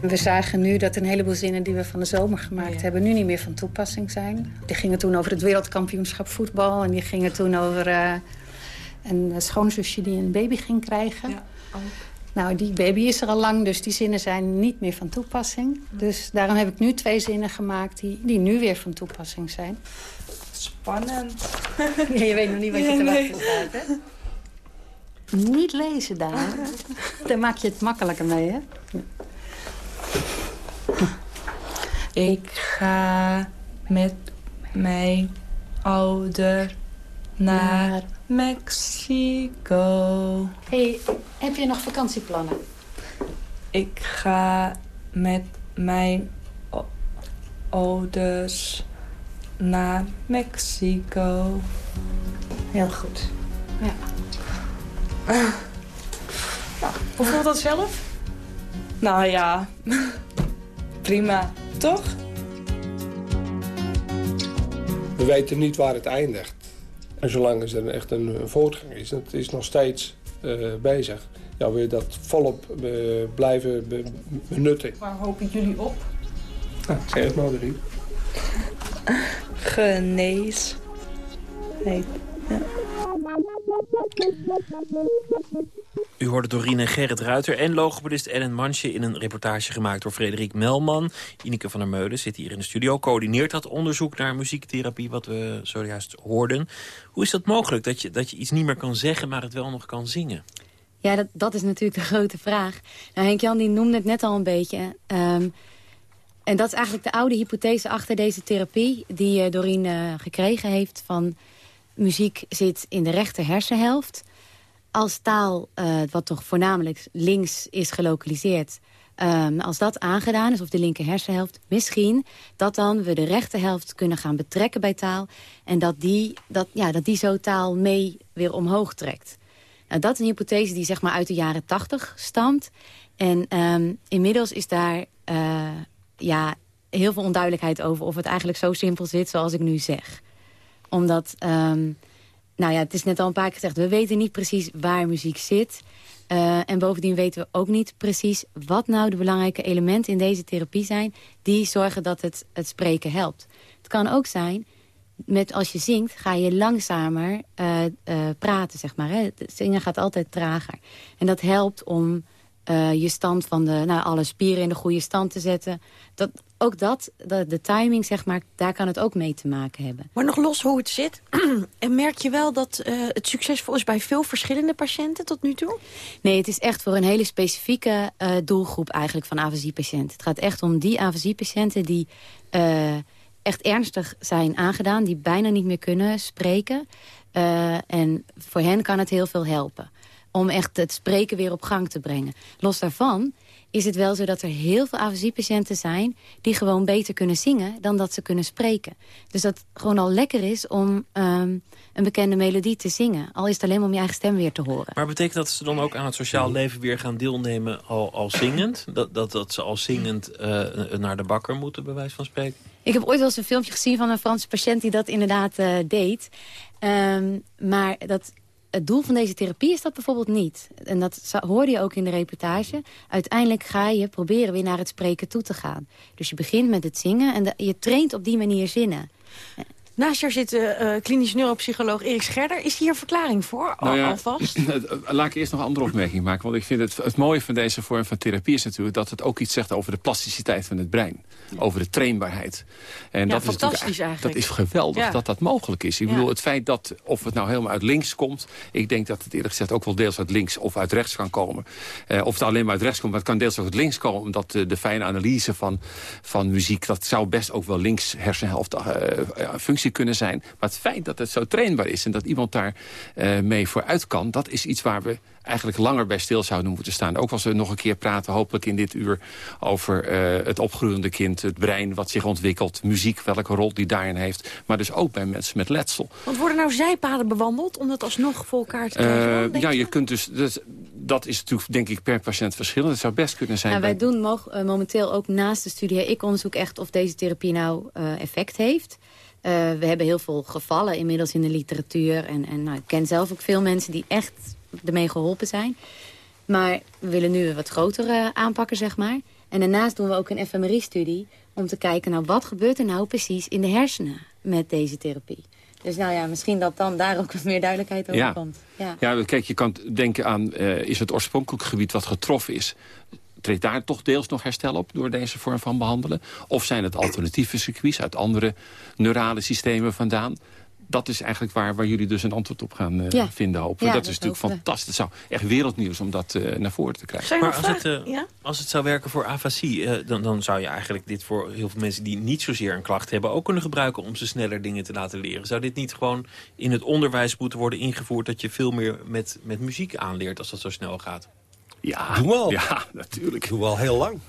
Speaker 18: We zagen nu dat een heleboel zinnen die we van de zomer gemaakt hebben... nu niet meer van toepassing zijn. Die gingen toen over het wereldkampioenschap voetbal... en die gingen toen over uh, een schoonzusje die een baby ging krijgen. Ja, nou, die baby is er al lang, dus die zinnen zijn niet meer van toepassing. Dus daarom heb ik nu twee zinnen gemaakt die, die nu weer van toepassing zijn.
Speaker 15: Spannend.
Speaker 18: Ja, je weet nog niet wat je te wachten staat, hè? Niet lezen daar. Daar maak je het makkelijker mee, hè?
Speaker 19: Ik ga met mijn ouder naar Mexico.
Speaker 18: hey, heb je nog vakantieplannen?
Speaker 19: Ik ga met mijn ouders naar Mexico.
Speaker 18: Heel goed. Ja.
Speaker 15: Nou, hoe voelt dat zelf?
Speaker 19: Nou ja, prima, toch?
Speaker 16: We weten niet waar het eindigt. En zolang er echt een voortgang is, het is nog steeds uh, bezig. Ja, wil je dat volop uh, blijven be benutten.
Speaker 15: Waar hopen jullie op?
Speaker 16: Nou, zeg het maar erin.
Speaker 19: Genees. Nee.
Speaker 3: U hoorde Dorine Gerrit Ruiter en logopedist Ellen Mansje... in een reportage gemaakt door Frederik Melman. Ineke van der Meulen zit hier in de studio. Coördineert dat onderzoek naar muziektherapie... wat we zojuist hoorden. Hoe is dat mogelijk, dat je, dat je iets niet meer kan zeggen... maar het wel nog kan zingen?
Speaker 14: Ja, dat, dat is natuurlijk de grote vraag. Nou, Henk-Jan noemde het net al een beetje... Um, en dat is eigenlijk de oude hypothese achter deze therapie... die uh, Doreen gekregen heeft van... muziek zit in de rechter hersenhelft als taal, uh, wat toch voornamelijk links is gelokaliseerd... Um, als dat aangedaan is, of de linker hersenhelft, misschien... dat dan we de rechterhelft kunnen gaan betrekken bij taal... en dat die, dat, ja, dat die zo taal mee weer omhoog trekt. Nou, dat is een hypothese die zeg maar, uit de jaren tachtig stamt. En um, inmiddels is daar uh, ja, heel veel onduidelijkheid over... of het eigenlijk zo simpel zit zoals ik nu zeg. Omdat... Um, nou ja, het is net al een paar keer gezegd. We weten niet precies waar muziek zit. Uh, en bovendien weten we ook niet precies wat nou de belangrijke elementen in deze therapie zijn... die zorgen dat het, het spreken helpt. Het kan ook zijn, met als je zingt ga je langzamer uh, uh, praten, zeg maar. Hè. Zingen gaat altijd trager. En dat helpt om je stand van de, nou, alle spieren in de goede stand te zetten. Dat, ook dat, de, de, timing, zeg maar, daar kan het ook mee te maken hebben.
Speaker 4: Maar nog los hoe het zit, en merk je wel dat uh, het succesvol is bij veel verschillende patiënten tot nu toe?
Speaker 14: Nee, het is echt voor een hele specifieke uh, doelgroep eigenlijk van afasiepatiënten. Het gaat echt om die afasiepatiënten die uh, echt ernstig zijn aangedaan, die bijna niet meer kunnen spreken. en voor hen kan het heel veel helpen om echt het spreken weer op gang te brengen. Los daarvan is het wel zo dat er heel veel afasiepatiënten zijn... die gewoon beter kunnen zingen dan dat ze kunnen spreken. Dus dat gewoon al lekker is om um, een bekende melodie te zingen. Al is het alleen maar om je eigen stem weer te horen.
Speaker 3: Maar betekent dat ze dan ook aan het sociaal leven weer gaan deelnemen al, al zingend? Dat, dat, dat ze al zingend uh, naar de bakker moeten, bij wijze van spreken?
Speaker 14: Ik heb ooit wel eens een filmpje gezien van een Franse patiënt die dat inderdaad uh, deed. Um, maar dat het doel van deze therapie is dat bijvoorbeeld niet. En dat hoorde je ook in de reportage. Uiteindelijk ga je proberen weer naar het spreken toe te gaan. Dus je begint met het zingen en je traint op die manier zinnen.
Speaker 4: Naast jou zit uh, klinisch neuropsycholoog Erik Scherder. Is hier een verklaring voor, nou ja, alvast?
Speaker 6: Laat ik eerst nog een andere opmerking maken. Want ik vind het, het mooie van deze vorm van therapie is natuurlijk... dat het ook iets zegt over de plasticiteit van het brein. Over de trainbaarheid. En
Speaker 4: ja,
Speaker 6: dat
Speaker 4: fantastisch
Speaker 6: is
Speaker 4: eigenlijk.
Speaker 6: Dat is geweldig dat dat mogelijk is. Ik bedoel, het feit dat, of het nou helemaal uit links komt... ik denk dat het eerlijk gezegd ook wel deels uit links of uit rechts kan komen. Uh, of het alleen maar uit rechts komt, maar het kan deels ook uit links komen... omdat uh, de fijne analyse van, van muziek... dat zou best ook wel links hersenhelft functie functie kunnen zijn. Maar het feit dat het zo trainbaar is en dat iemand daar uh, mee vooruit kan... dat is iets waar we eigenlijk langer bij stil zouden moeten staan. Ook als we nog een keer praten, hopelijk in dit uur... over uh, het opgroeiende kind, het brein wat zich ontwikkelt... muziek, welke rol die daarin heeft. Maar dus ook bij mensen met letsel.
Speaker 4: Want worden nou zijpaden bewandeld om dat alsnog voor elkaar te krijgen?
Speaker 6: Uh, ja, je kunt dus... Dus, dat is natuurlijk denk ik per patiënt verschillend. Het zou best kunnen zijn...
Speaker 14: Nou, wij doen mo uh, momenteel ook naast de studie... ik onderzoek echt of deze therapie nou uh, effect heeft... Uh, we hebben heel veel gevallen inmiddels in de literatuur. En, en nou, ik ken zelf ook veel mensen die echt ermee geholpen zijn. Maar we willen nu wat groter uh, aanpakken, zeg maar. En daarnaast doen we ook een fMRI-studie... om te kijken, nou, wat gebeurt er nou precies in de hersenen met deze therapie. Dus nou ja, misschien dat dan daar ook wat meer duidelijkheid over
Speaker 6: ja.
Speaker 14: komt. Ja.
Speaker 6: ja, kijk, je kan denken aan, uh, is het oorspronkelijk gebied wat getroffen is treedt daar toch deels nog herstel op door deze vorm van behandelen? Of zijn het alternatieve circuits uit andere neurale systemen vandaan? Dat is eigenlijk waar, waar jullie dus een antwoord op gaan uh, ja. vinden, hopen.
Speaker 14: Ja,
Speaker 6: dat, dat is natuurlijk fantastisch. Het zou echt wereldnieuws om dat uh, naar voren te krijgen.
Speaker 3: Maar als het, uh, ja? als het zou werken voor afasie... dan, dan zou je eigenlijk dit voor heel veel mensen die niet zozeer een klacht hebben... ook kunnen gebruiken om ze sneller dingen te laten leren. Zou dit niet gewoon in het onderwijs moeten worden ingevoerd... dat je veel meer met, met muziek aanleert als dat zo snel gaat?
Speaker 6: Ja,
Speaker 5: Doen we al.
Speaker 6: Ja, natuurlijk.
Speaker 5: Doen we al heel lang.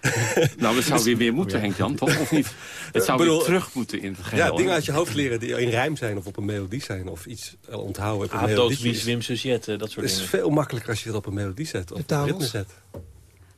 Speaker 6: nou, dat zou weer weer moeten, Henk Jan, toch? Of niet? Het zou bedoel, weer terug moeten in het geheel.
Speaker 5: Ja, dingen uit je hoofd leren die in rijm zijn of op een melodie zijn. Of iets onthouden op een
Speaker 3: ah,
Speaker 5: melodie.
Speaker 3: Wim Suzette, dat soort
Speaker 5: dingen. Het is veel makkelijker als je dat op een melodie zet. Of op een ritme zet.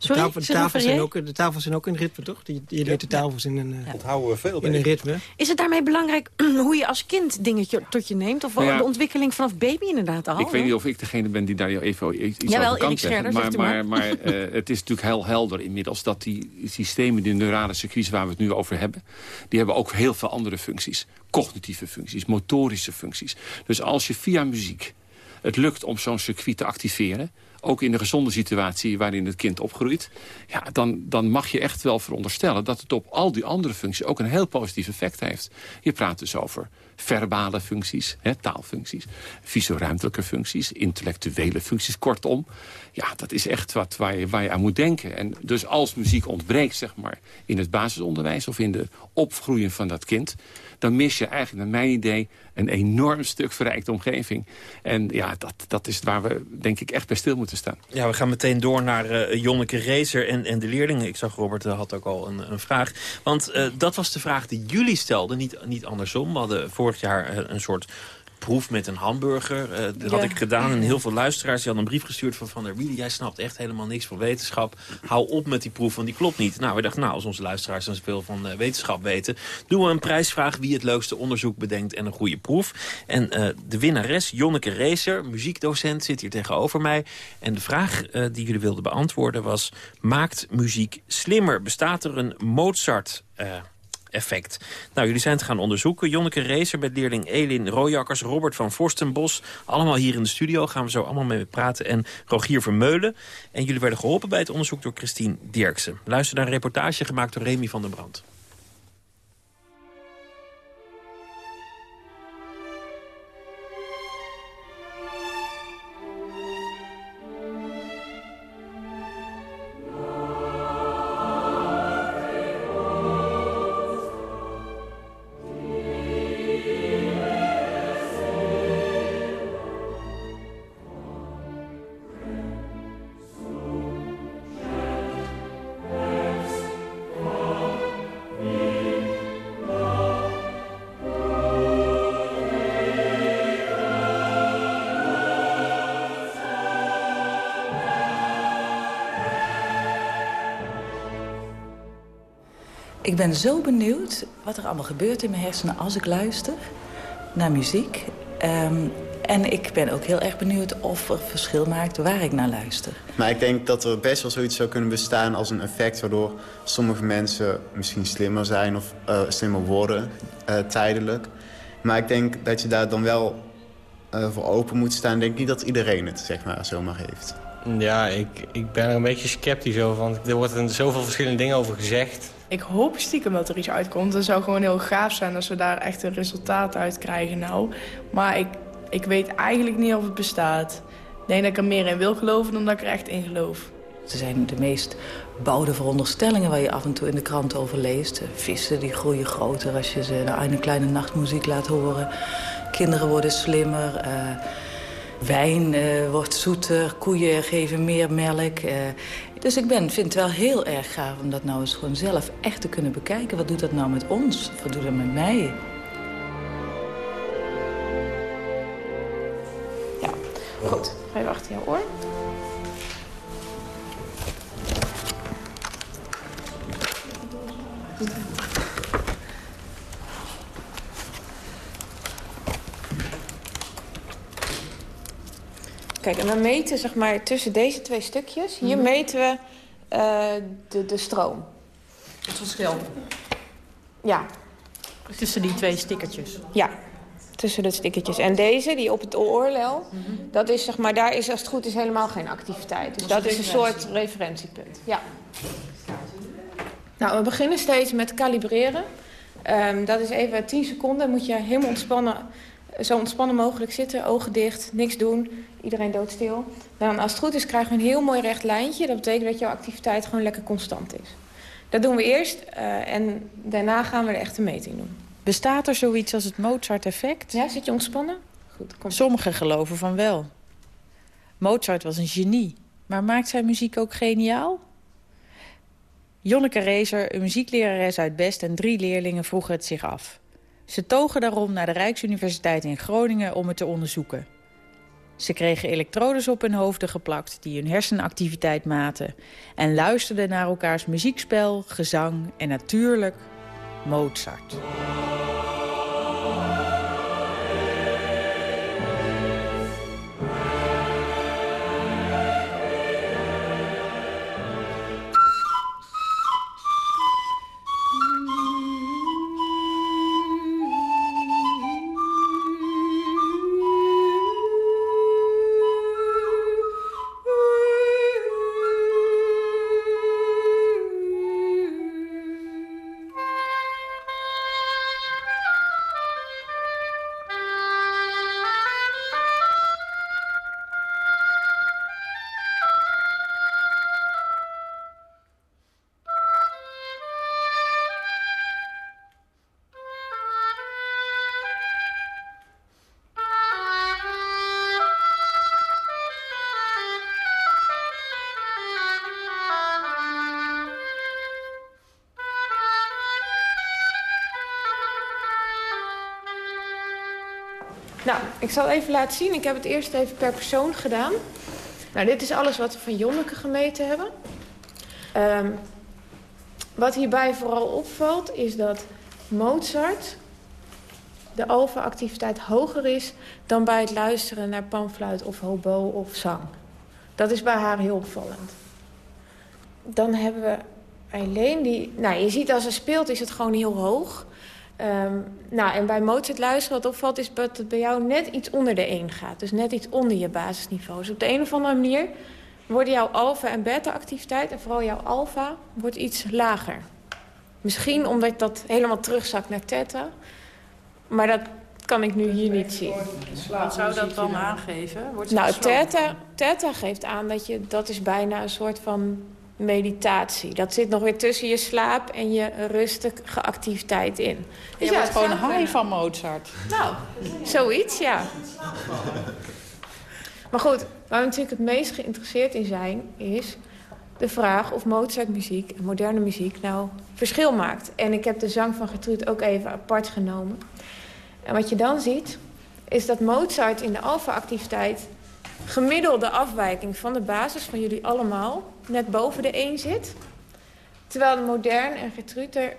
Speaker 7: Sorry, de, tafel, de, tafels zijn ook, de tafels zijn ook in ritme, toch? Je, je leert de tafels in een,
Speaker 5: ja. Onthouden we veel
Speaker 7: in een ritme.
Speaker 4: Is het daarmee belangrijk hoe je als kind dingetje tot je neemt? Of ja. de ontwikkeling vanaf baby inderdaad al?
Speaker 6: Ik weet niet of ik degene ben die daar even iets
Speaker 4: Jawel,
Speaker 6: over kan
Speaker 4: Erik
Speaker 6: zeggen. Maar maar, maar uh, het is natuurlijk heel helder inmiddels... dat die systemen, die neurale circuits waar we het nu over hebben... die hebben ook heel veel andere functies. Cognitieve functies, motorische functies. Dus als je via muziek het lukt om zo'n circuit te activeren ook in de gezonde situatie waarin het kind opgroeit... Ja, dan, dan mag je echt wel veronderstellen dat het op al die andere functies... ook een heel positief effect heeft. Je praat dus over verbale functies, hè, taalfuncties... visoruimtelijke functies, intellectuele functies, kortom. Ja, dat is echt wat waar je, waar je aan moet denken. En dus als muziek ontbreekt, zeg maar, in het basisonderwijs... of in de opgroeien van dat kind dan mis je eigenlijk, naar mijn idee, een enorm stuk verrijkte omgeving. En ja, dat, dat is waar we, denk ik, echt bij stil moeten staan.
Speaker 3: Ja, we gaan meteen door naar uh, Jonneke Racer en, en de leerlingen. Ik zag, Robert uh, had ook al een, een vraag. Want uh, dat was de vraag die jullie stelden, niet, niet andersom. We hadden vorig jaar een soort proef met een hamburger. Uh, dat ja. had ik gedaan. En heel veel luisteraars die hadden een brief gestuurd van Van der Wielen. Jij snapt echt helemaal niks van wetenschap. Hou op met die proef, want die klopt niet. Nou, we dachten, nou, als onze luisteraars dan zoveel van uh, wetenschap weten... doen we een prijsvraag wie het leukste onderzoek bedenkt en een goede proef. En uh, de winnares, Jonneke Racer, muziekdocent, zit hier tegenover mij. En de vraag die jullie wilden beantwoorden was... maakt muziek slimmer? Bestaat er een Mozart effect. Nou, jullie zijn te gaan onderzoeken. Jonneke Racer met leerling Elin Rooijakkers, Robert van Forstenbos. Allemaal hier in de studio, gaan we zo allemaal mee praten. En Rogier Vermeulen. En jullie werden geholpen bij het onderzoek door Christine Dirksen. Luister naar een reportage gemaakt door Remy van der Brand.
Speaker 9: Ik ben zo benieuwd wat er allemaal gebeurt in mijn hersenen als ik luister naar muziek. Um, en ik ben ook heel erg benieuwd of er verschil maakt waar ik naar luister.
Speaker 11: Maar ik denk dat er best wel zoiets zou kunnen bestaan als een effect... waardoor sommige mensen misschien slimmer zijn of uh, slimmer worden uh, tijdelijk. Maar ik denk dat je daar dan wel uh, voor open moet staan. Ik denk niet dat iedereen het zeg maar, zomaar heeft.
Speaker 20: Ja, ik, ik ben er een beetje sceptisch over. Want er worden zoveel verschillende dingen over gezegd.
Speaker 19: Ik hoop stiekem dat er iets uitkomt. Het zou gewoon heel gaaf zijn als we daar echt een resultaat uit krijgen nou. Maar ik, ik weet eigenlijk niet of het bestaat. Ik denk dat ik er meer in wil geloven dan dat ik er echt in geloof.
Speaker 9: Ze zijn de meest bouwde veronderstellingen waar je af en toe in de krant over leest. Vissen die groeien groter als je ze een kleine nachtmuziek laat horen. Kinderen worden slimmer. Uh, wijn uh, wordt zoeter. Koeien geven meer melk. Uh, dus ik ben, vind het wel heel erg gaaf om dat nou eens gewoon zelf echt te kunnen bekijken. Wat doet dat nou met ons? Wat doet dat met mij?
Speaker 10: Ja, goed. Even achter jouw oor. En we meten zeg maar tussen deze twee stukjes. Hier
Speaker 21: Mhm.
Speaker 10: meten we uh, de, de stroom.
Speaker 21: Het verschil.
Speaker 10: Ja.
Speaker 21: Tussen die twee stickertjes.
Speaker 10: Ja, tussen de stickertjes. En deze, die op het oorlel, dat is zeg maar, daar is als het goed is helemaal geen activiteit. Dus
Speaker 21: Dat
Speaker 10: dat
Speaker 21: is een
Speaker 10: soort referentiepunt. Ja. Nou, we beginnen steeds met kalibreren. Ehm, dat is even 10 seconden. Moet je helemaal ontspannen, zo ontspannen mogelijk zitten. Ogen dicht, niks doen. Iedereen doodstil. Dan, als het goed is, krijgen we een heel mooi recht lijntje. Dat betekent dat jouw activiteit gewoon lekker constant is. Dat doen we eerst eh, en daarna gaan we de echte meting doen.
Speaker 21: Bestaat er zoiets als het Mozart-effect?
Speaker 10: Ja, zit je ontspannen? Goed, kom.
Speaker 21: Sommigen geloven van wel. Mozart was een genie, maar maakt zijn muziek ook geniaal? Jonneke Rezer, een muzieklerares uit Best en drie leerlingen vroegen het zich af. Ze togen daarom naar de Rijksuniversiteit in Groningen om het te onderzoeken. Ze kregen elektrodes op hun hoofden geplakt die hun hersenactiviteit maten... en luisterden naar elkaars muziekspel, gezang en natuurlijk Mozart.
Speaker 10: Nou, ik zal even laten zien. Ik heb het eerst even per persoon gedaan. Nou, dit is alles wat we van Jonneke gemeten hebben. Ehm, wat hierbij vooral opvalt is dat Mozart de alfa-activiteit hoger is dan bij het luisteren naar panfluit of hobo of zang. Dat is bij haar heel opvallend. Dan hebben we Eileen, die... Nou, je ziet als ze speelt is het gewoon heel hoog. Ehm, nou, en bij Mozart luisteren, wat opvalt, is dat het bij jou net iets onder de 1 gaat. Dus net iets onder je basisniveau. Dus op de een of andere manier worden jouw alfa- en beta-activiteit... en vooral jouw alfa, wordt iets lager. Misschien omdat dat helemaal terugzakt naar theta. Maar dat kan ik nu hier niet zien.
Speaker 21: Wat zou dat dan aangeven? Wordt
Speaker 10: Nou, theta, theta geeft aan dat je... dat is bijna een soort van meditatie. Dat zit nog weer tussen je slaap en je rustige activiteit in.
Speaker 21: Je
Speaker 10: ja,
Speaker 21: wordt gewoon high van Mozart.
Speaker 10: Nou, zoiets, ja. Maar goed, waar we natuurlijk het meest geïnteresseerd in zijn... is de vraag of Mozart-muziek en moderne muziek nou verschil maakt. En ik heb de zang van Gertrude ook even apart genomen. En wat je dan ziet, is dat Mozart in de alfa-activiteit... gemiddelde afwijking van de basis van jullie allemaal... net boven de 1 zit. Terwijl de moderne en Gertrude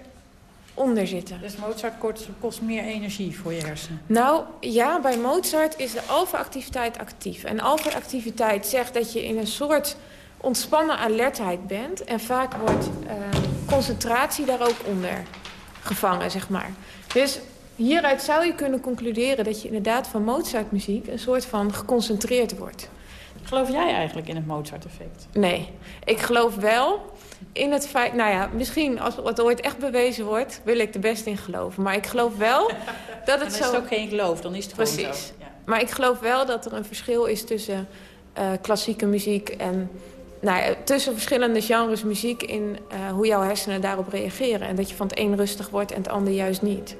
Speaker 10: eronder zitten.
Speaker 21: Dus Mozart kost, kost meer energie voor je hersenen.
Speaker 10: Nou ja, bij Mozart is de alfa-activiteit actief. En alfa-activiteit zegt dat je in een soort ontspannen alertheid bent. En vaak wordt eh, concentratie daar ook onder gevangen, zeg maar. Dus hieruit zou je kunnen concluderen dat je inderdaad van Mozart-muziek... een soort van geconcentreerd wordt.
Speaker 21: Geloof jij eigenlijk in het Mozart-effect?
Speaker 10: Nee, ik geloof wel in het feit... Nou ja, misschien als het ooit echt bewezen wordt... wil ik er best in geloven. Maar ik geloof wel dat het
Speaker 21: Dan
Speaker 10: zo...
Speaker 21: is het ook geen geloof, dan is het gewoon
Speaker 10: Precies.
Speaker 21: zo. Ja.
Speaker 10: Maar ik geloof wel dat er een verschil is tussen eh, klassieke muziek en nou tussen verschillende genres muziek in uh, hoe jouw hersenen daarop reageren. En dat je van het een rustig wordt en het ander juist niet.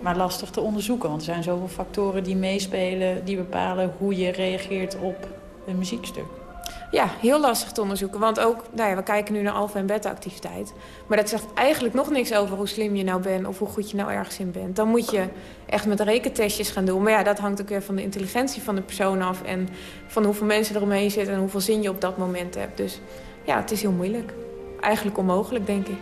Speaker 21: Maar lastig te onderzoeken, want er zijn zoveel factoren die meespelen... die bepalen hoe je reageert op een muziekstuk.
Speaker 10: Ja, heel lastig te onderzoeken. Want ook, nou ja, we kijken nu naar alfa- en beta-activiteit. Maar dat zegt eigenlijk nog niks over hoe slim je nou bent... of hoe goed je nou ergens in bent. Dan moet je echt met rekentestjes gaan doen. Maar ja, dat hangt ook weer van de intelligentie van de persoon af... en van hoeveel mensen er omheen zitten en hoeveel zin je op dat moment hebt. Dus ja, het is heel moeilijk. Eigenlijk onmogelijk, denk ik.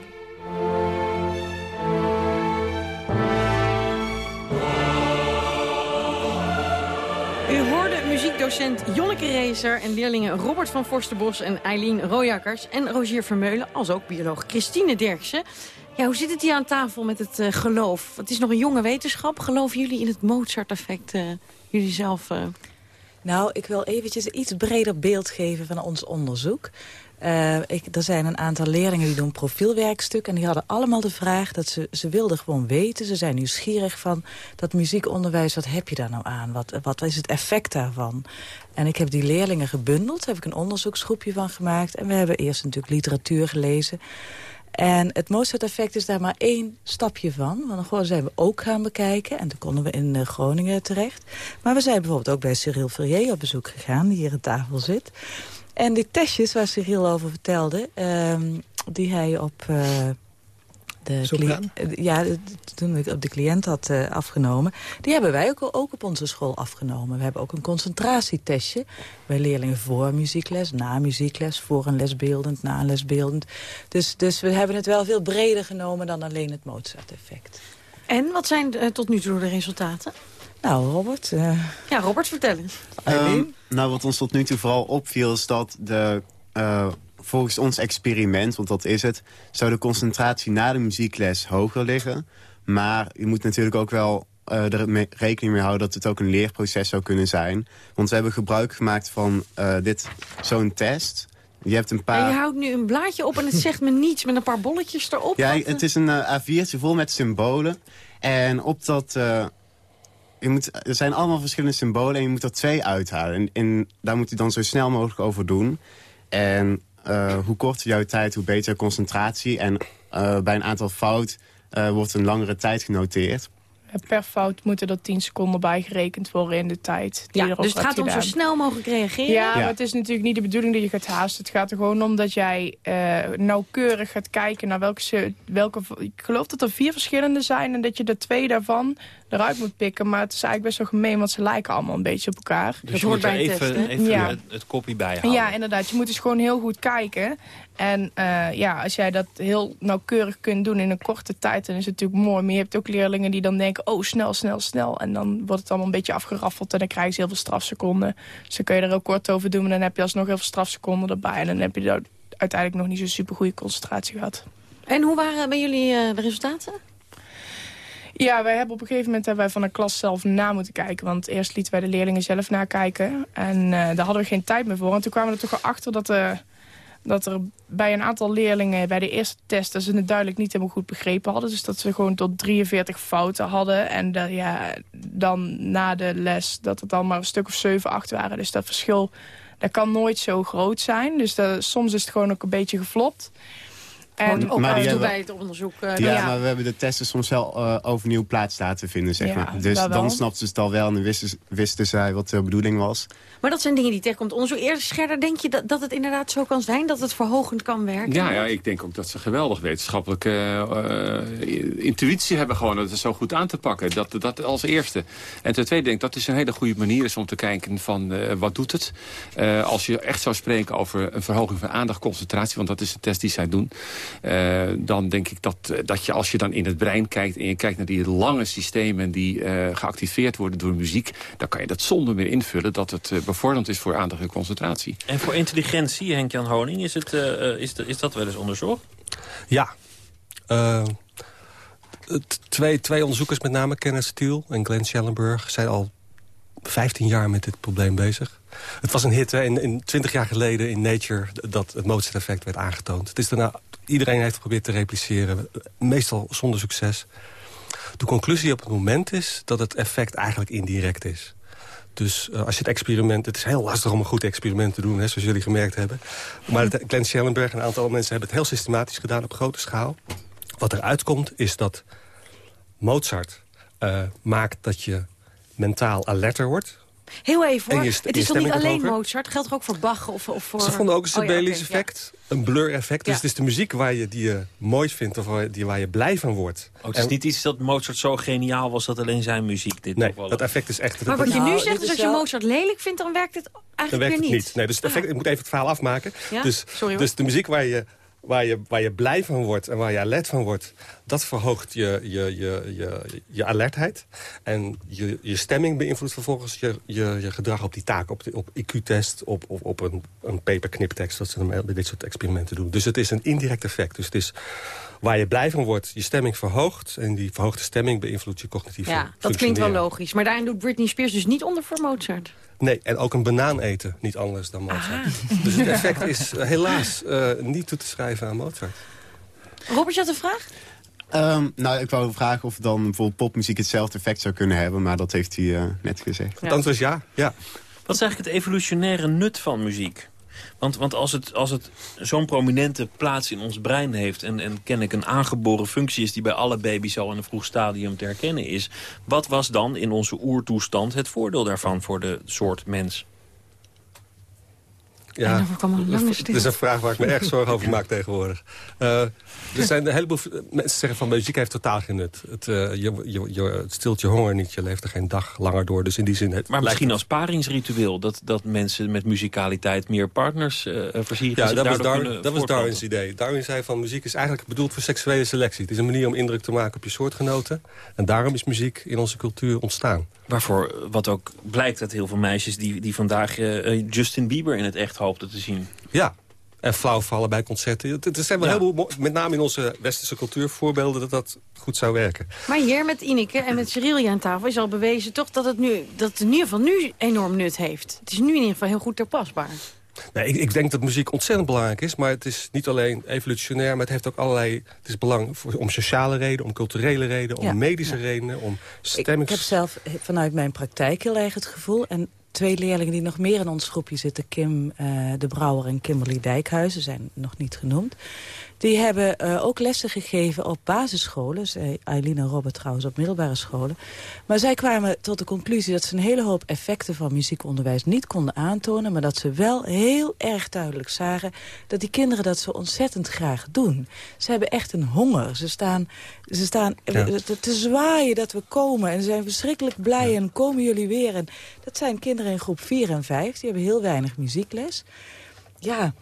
Speaker 4: Muziekdocent Jonneke Reeser en leerlingen Robert van Forstenbos en Eileen Royakkers... en Rogier Vermeulen, als ook bioloog Christine Derksen. Ja, hoe zit het hier aan tafel met het uh, geloof? Het is nog een jonge wetenschap. Geloven jullie in het Mozart-effect? Uh, jullie zelf... Uh...
Speaker 9: Nou, ik wil eventjes een iets breder beeld geven van ons onderzoek. Uh, er zijn een aantal leerlingen die doen profielwerkstuk... en die hadden allemaal de vraag dat ze, ze wilden gewoon weten... ze zijn nieuwsgierig van dat muziekonderwijs, wat heb je daar nou aan? Wat, wat is het effect daarvan? En ik heb die leerlingen gebundeld, daar heb ik een onderzoeksgroepje van gemaakt... en we hebben eerst natuurlijk literatuur gelezen... En het Mozart-effect is daar maar één stapje van. Want dan zijn we ook gaan bekijken. En toen konden we in uh, Groningen terecht. Maar we zijn bijvoorbeeld ook bij Cyril Ferrier op bezoek gegaan... die hier aan tafel zit. En die testjes waar Cyril over vertelde... Uh, die hij op... Uh, de ja, toen ik op de cliënt had uh, afgenomen... die hebben wij ook, ook op onze school afgenomen. We hebben ook een concentratietestje bij leerlingen voor muziekles, na muziekles... voor een lesbeeldend, na een lesbeeldend. Dus, dus we hebben het wel veel breder genomen dan alleen het Mozart-effect.
Speaker 4: En wat zijn uh, tot nu toe de resultaten?
Speaker 9: Nou, Robert. Uh...
Speaker 4: Ja, Robert, vertel eens.
Speaker 11: Um, nou, wat ons tot nu toe vooral opviel is dat de, uh, volgens ons experiment, want dat is het... zou de concentratie na de muziekles hoger liggen. Maar je moet natuurlijk ook wel uh, er rekening mee houden dat het ook een leerproces zou kunnen zijn. Want we hebben gebruik gemaakt van dit zo'n test... Je hebt een paar...
Speaker 4: En je houdt nu een blaadje op en het zegt me niets met een paar bolletjes erop.
Speaker 11: Ja, het is een A4'tje vol met symbolen. En op dat, je moet, er zijn allemaal verschillende symbolen en je moet er twee uithalen. En, en daar moet je dan zo snel mogelijk over doen. En uh, hoe korter jouw tijd, hoe beter concentratie. En uh, bij een aantal fout uh, wordt een langere tijd genoteerd.
Speaker 19: Per fout moeten er 10 seconden bijgerekend worden in de tijd. Die
Speaker 4: ja, dus het gaat om zo snel mogelijk reageren?
Speaker 19: Ja, maar het is natuurlijk niet de bedoeling dat je gaat haasten. Het gaat er gewoon om dat jij uh, nauwkeurig gaat kijken naar welke, welke... Ik geloof dat er vier verschillende zijn en dat je er twee daarvan eruit moet pikken. Maar het is eigenlijk best wel gemeen, want ze lijken allemaal een beetje op elkaar.
Speaker 3: Dus dat je hoort moet bij even, even ja. het, het kopie bijhouden.
Speaker 19: Ja, inderdaad. Je moet dus gewoon heel goed kijken. En uh, ja, als jij dat heel nauwkeurig kunt doen in een korte tijd... dan is het natuurlijk mooi. Maar je hebt ook leerlingen die dan denken... oh, snel, snel, snel. En dan wordt het allemaal een beetje afgeraffeld... en dan krijgen ze heel veel strafseconden. Dus dan kun je er ook kort over doen... maar dan heb je alsnog heel veel strafseconden erbij. En dan heb je uiteindelijk nog niet zo'n super goede concentratie gehad.
Speaker 4: En hoe waren bij jullie uh, de resultaten?
Speaker 19: Ja, wij hebben op een gegeven moment hebben wij van een klas zelf na moeten kijken. Want eerst lieten wij de leerlingen zelf nakijken. En uh, daar hadden we geen tijd meer voor. En toen kwamen we er toch achter dat, uh, dat er bij een aantal leerlingen... bij de eerste test dat ze het duidelijk niet helemaal goed begrepen hadden. Dus dat ze gewoon tot 43 fouten hadden. En de, ja, dan na de les dat het dan maar een stuk of 7, 8 waren. Dus dat verschil dat kan nooit zo groot zijn. Dus dat, soms is het gewoon ook een beetje geflopt.
Speaker 4: En ook maar bij het onderzoek. Uh,
Speaker 11: ja, maar we hebben de testen soms wel uh, overnieuw plaats laten vinden, zeg maar. Dus dan snapten ze het al wel en wisten, wisten zij wat de bedoeling was.
Speaker 4: Maar dat zijn dingen die tegenkomt onderzoek. Eerst, Scherder, denk je dat, dat het inderdaad zo kan zijn? Dat het verhogend kan werken?
Speaker 6: Ja, ja ik denk ook dat ze geweldig wetenschappelijke uh, intuïtie hebben... gewoon dat het zo goed aan te pakken. Dat, dat als eerste. En ten tweede denk ik dat is een hele goede manier is om te kijken van wat doet het. als je echt zou spreken over een verhoging van aandacht, concentratie... want dat is de test die zij doen... Uh, dan denk ik dat, dat je als je dan in het brein kijkt... en je kijkt naar die lange systemen die uh, geactiveerd worden door muziek... dan kan je dat zonder meer invullen dat het uh, bevorderend is voor aandacht en concentratie.
Speaker 3: En voor intelligentie, Henk-Jan Honing, is, het, is, de, is dat wel eens onderzocht?
Speaker 5: Ja. twee, twee onderzoekers, met name Kenneth Steele en Glenn Schellenberg... zijn al 15 jaar met dit probleem bezig. Het was een hit hè, in, in 20 jaar geleden in Nature dat het Mozart-effect werd aangetoond. Het is daarna, iedereen heeft geprobeerd te repliceren, meestal zonder succes. De conclusie op het moment is dat het effect eigenlijk indirect is. Dus als je het experiment... Het is heel lastig om een goed experiment te doen, hè, zoals jullie gemerkt hebben. Maar het, Glenn Schellenberg en een aantal mensen hebben het heel systematisch gedaan op grote schaal. Wat eruit komt is dat Mozart maakt dat je mentaal alerter wordt.
Speaker 4: Heel even hoor. het is toch niet alleen Mozart? Geldt ook voor Bach of, of voor...
Speaker 5: Ze vonden ook een Sibelius oh, effect, een blur-effect. Dus het is de muziek waar je, die je mooi vindt of waar je, die, waar je blij van wordt.
Speaker 3: Oh, het is niet iets dat Mozart zo geniaal was dat alleen zijn muziek dit
Speaker 5: Nee, dat effect is echt...
Speaker 4: Maar wat je nu zegt, is als je Mozart lelijk vindt, dan werkt het eigenlijk dan
Speaker 5: werkt
Speaker 4: weer
Speaker 5: niet. niet. Nee, dus het effect, ik moet even het verhaal afmaken. Dus, dus de muziek waar je waar je, waar je blij van wordt en waar je alert van wordt... dat verhoogt je, je, je, je, je alertheid. En je, je stemming beïnvloedt vervolgens je, je, je gedrag op die taak. Op, de, op IQ-test, op, op, op een, een paperkniptekst. Dat ze bij dit soort experimenten doen. Dus het is een indirect effect. Dus het is waar je blij van wordt, je stemming verhoogt. En die verhoogde stemming beïnvloedt je cognitieve Ja,
Speaker 4: dat klinkt wel logisch. Maar daarin doet Britney Spears dus niet onder voor Mozart.
Speaker 5: Nee, en ook een banaan eten niet anders dan Mozart. Dus het effect is eh, helaas uh, niet toe te schrijven aan Mozart.
Speaker 4: Robert, je had een vraag?
Speaker 11: Um, nou, ik wou vragen of dan bijvoorbeeld popmuziek hetzelfde effect zou kunnen hebben. Maar dat heeft hij uh, net gezegd.
Speaker 5: Ja. Het antwoord is ja. ja.
Speaker 3: Wat is eigenlijk het evolutionaire nut van muziek? Want, want als het, als het zo'n prominente plaats in ons brein heeft... en, en ik een aangeboren functie is die bij alle baby's al in een vroeg stadium te herkennen is... wat was dan in onze oertoestand het voordeel daarvan voor de soort mens?
Speaker 5: Ja, dat is een vraag waar ik me erg zorgen over maak tegenwoordig. Uh, er zijn een heleboel mensen zeggen van muziek heeft totaal geen nut. Het, uh, je, je, je, het stilt je honger niet, je leeft er geen dag langer door. Dus in die zin... Het
Speaker 3: maar misschien als paringsritueel, dat, dat mensen met muzikaliteit meer partners uh, versieren.
Speaker 5: Ja, dat was, Darwin, dat was Darwin's idee. Darwin zei van muziek is eigenlijk bedoeld voor seksuele selectie. Het is een manier om indruk te maken op je soortgenoten. En daarom is muziek in onze cultuur ontstaan.
Speaker 3: Waarvoor, wat ook blijkt uit heel veel meisjes die, die vandaag Justin Bieber in het echt hoopten te zien.
Speaker 5: Ja, en flauwvallen bij concerten. Er zijn wel ja. heel met name in onze westerse cultuur, voorbeelden dat dat goed zou werken.
Speaker 4: Maar hier met Ineke en met Cyril aan tafel is al bewezen toch dat het, nu, dat het in ieder geval nu enorm nut heeft. Het is nu in ieder geval heel goed toepasbaar.
Speaker 5: Nee, ik, ik, denk dat muziek ontzettend belangrijk is. Maar het is niet alleen evolutionair, maar het heeft ook allerlei... Het is belang voor, om sociale redenen, om culturele redenen, om medische redenen, om stemmings...
Speaker 9: Ik, ik heb zelf vanuit mijn praktijk heel erg het gevoel... en twee leerlingen die nog meer in ons groepje zitten. Kim uh, de Brouwer en Kimberly Dijkhuizen zijn nog niet genoemd. Die hebben uh, ook lessen gegeven op basisscholen. Eileen en Robert trouwens op middelbare scholen. Maar zij kwamen tot de conclusie dat ze een hele hoop effecten van muziekonderwijs niet konden aantonen. Maar dat ze wel heel erg duidelijk zagen dat die kinderen dat zo ontzettend graag doen. Ze hebben echt een honger. Ze staan, ze staan te, zwaaien dat we komen. En ze zijn verschrikkelijk blij en komen jullie weer. En dat zijn kinderen in groep 4 en 5. Die hebben heel weinig muziekles. Ja,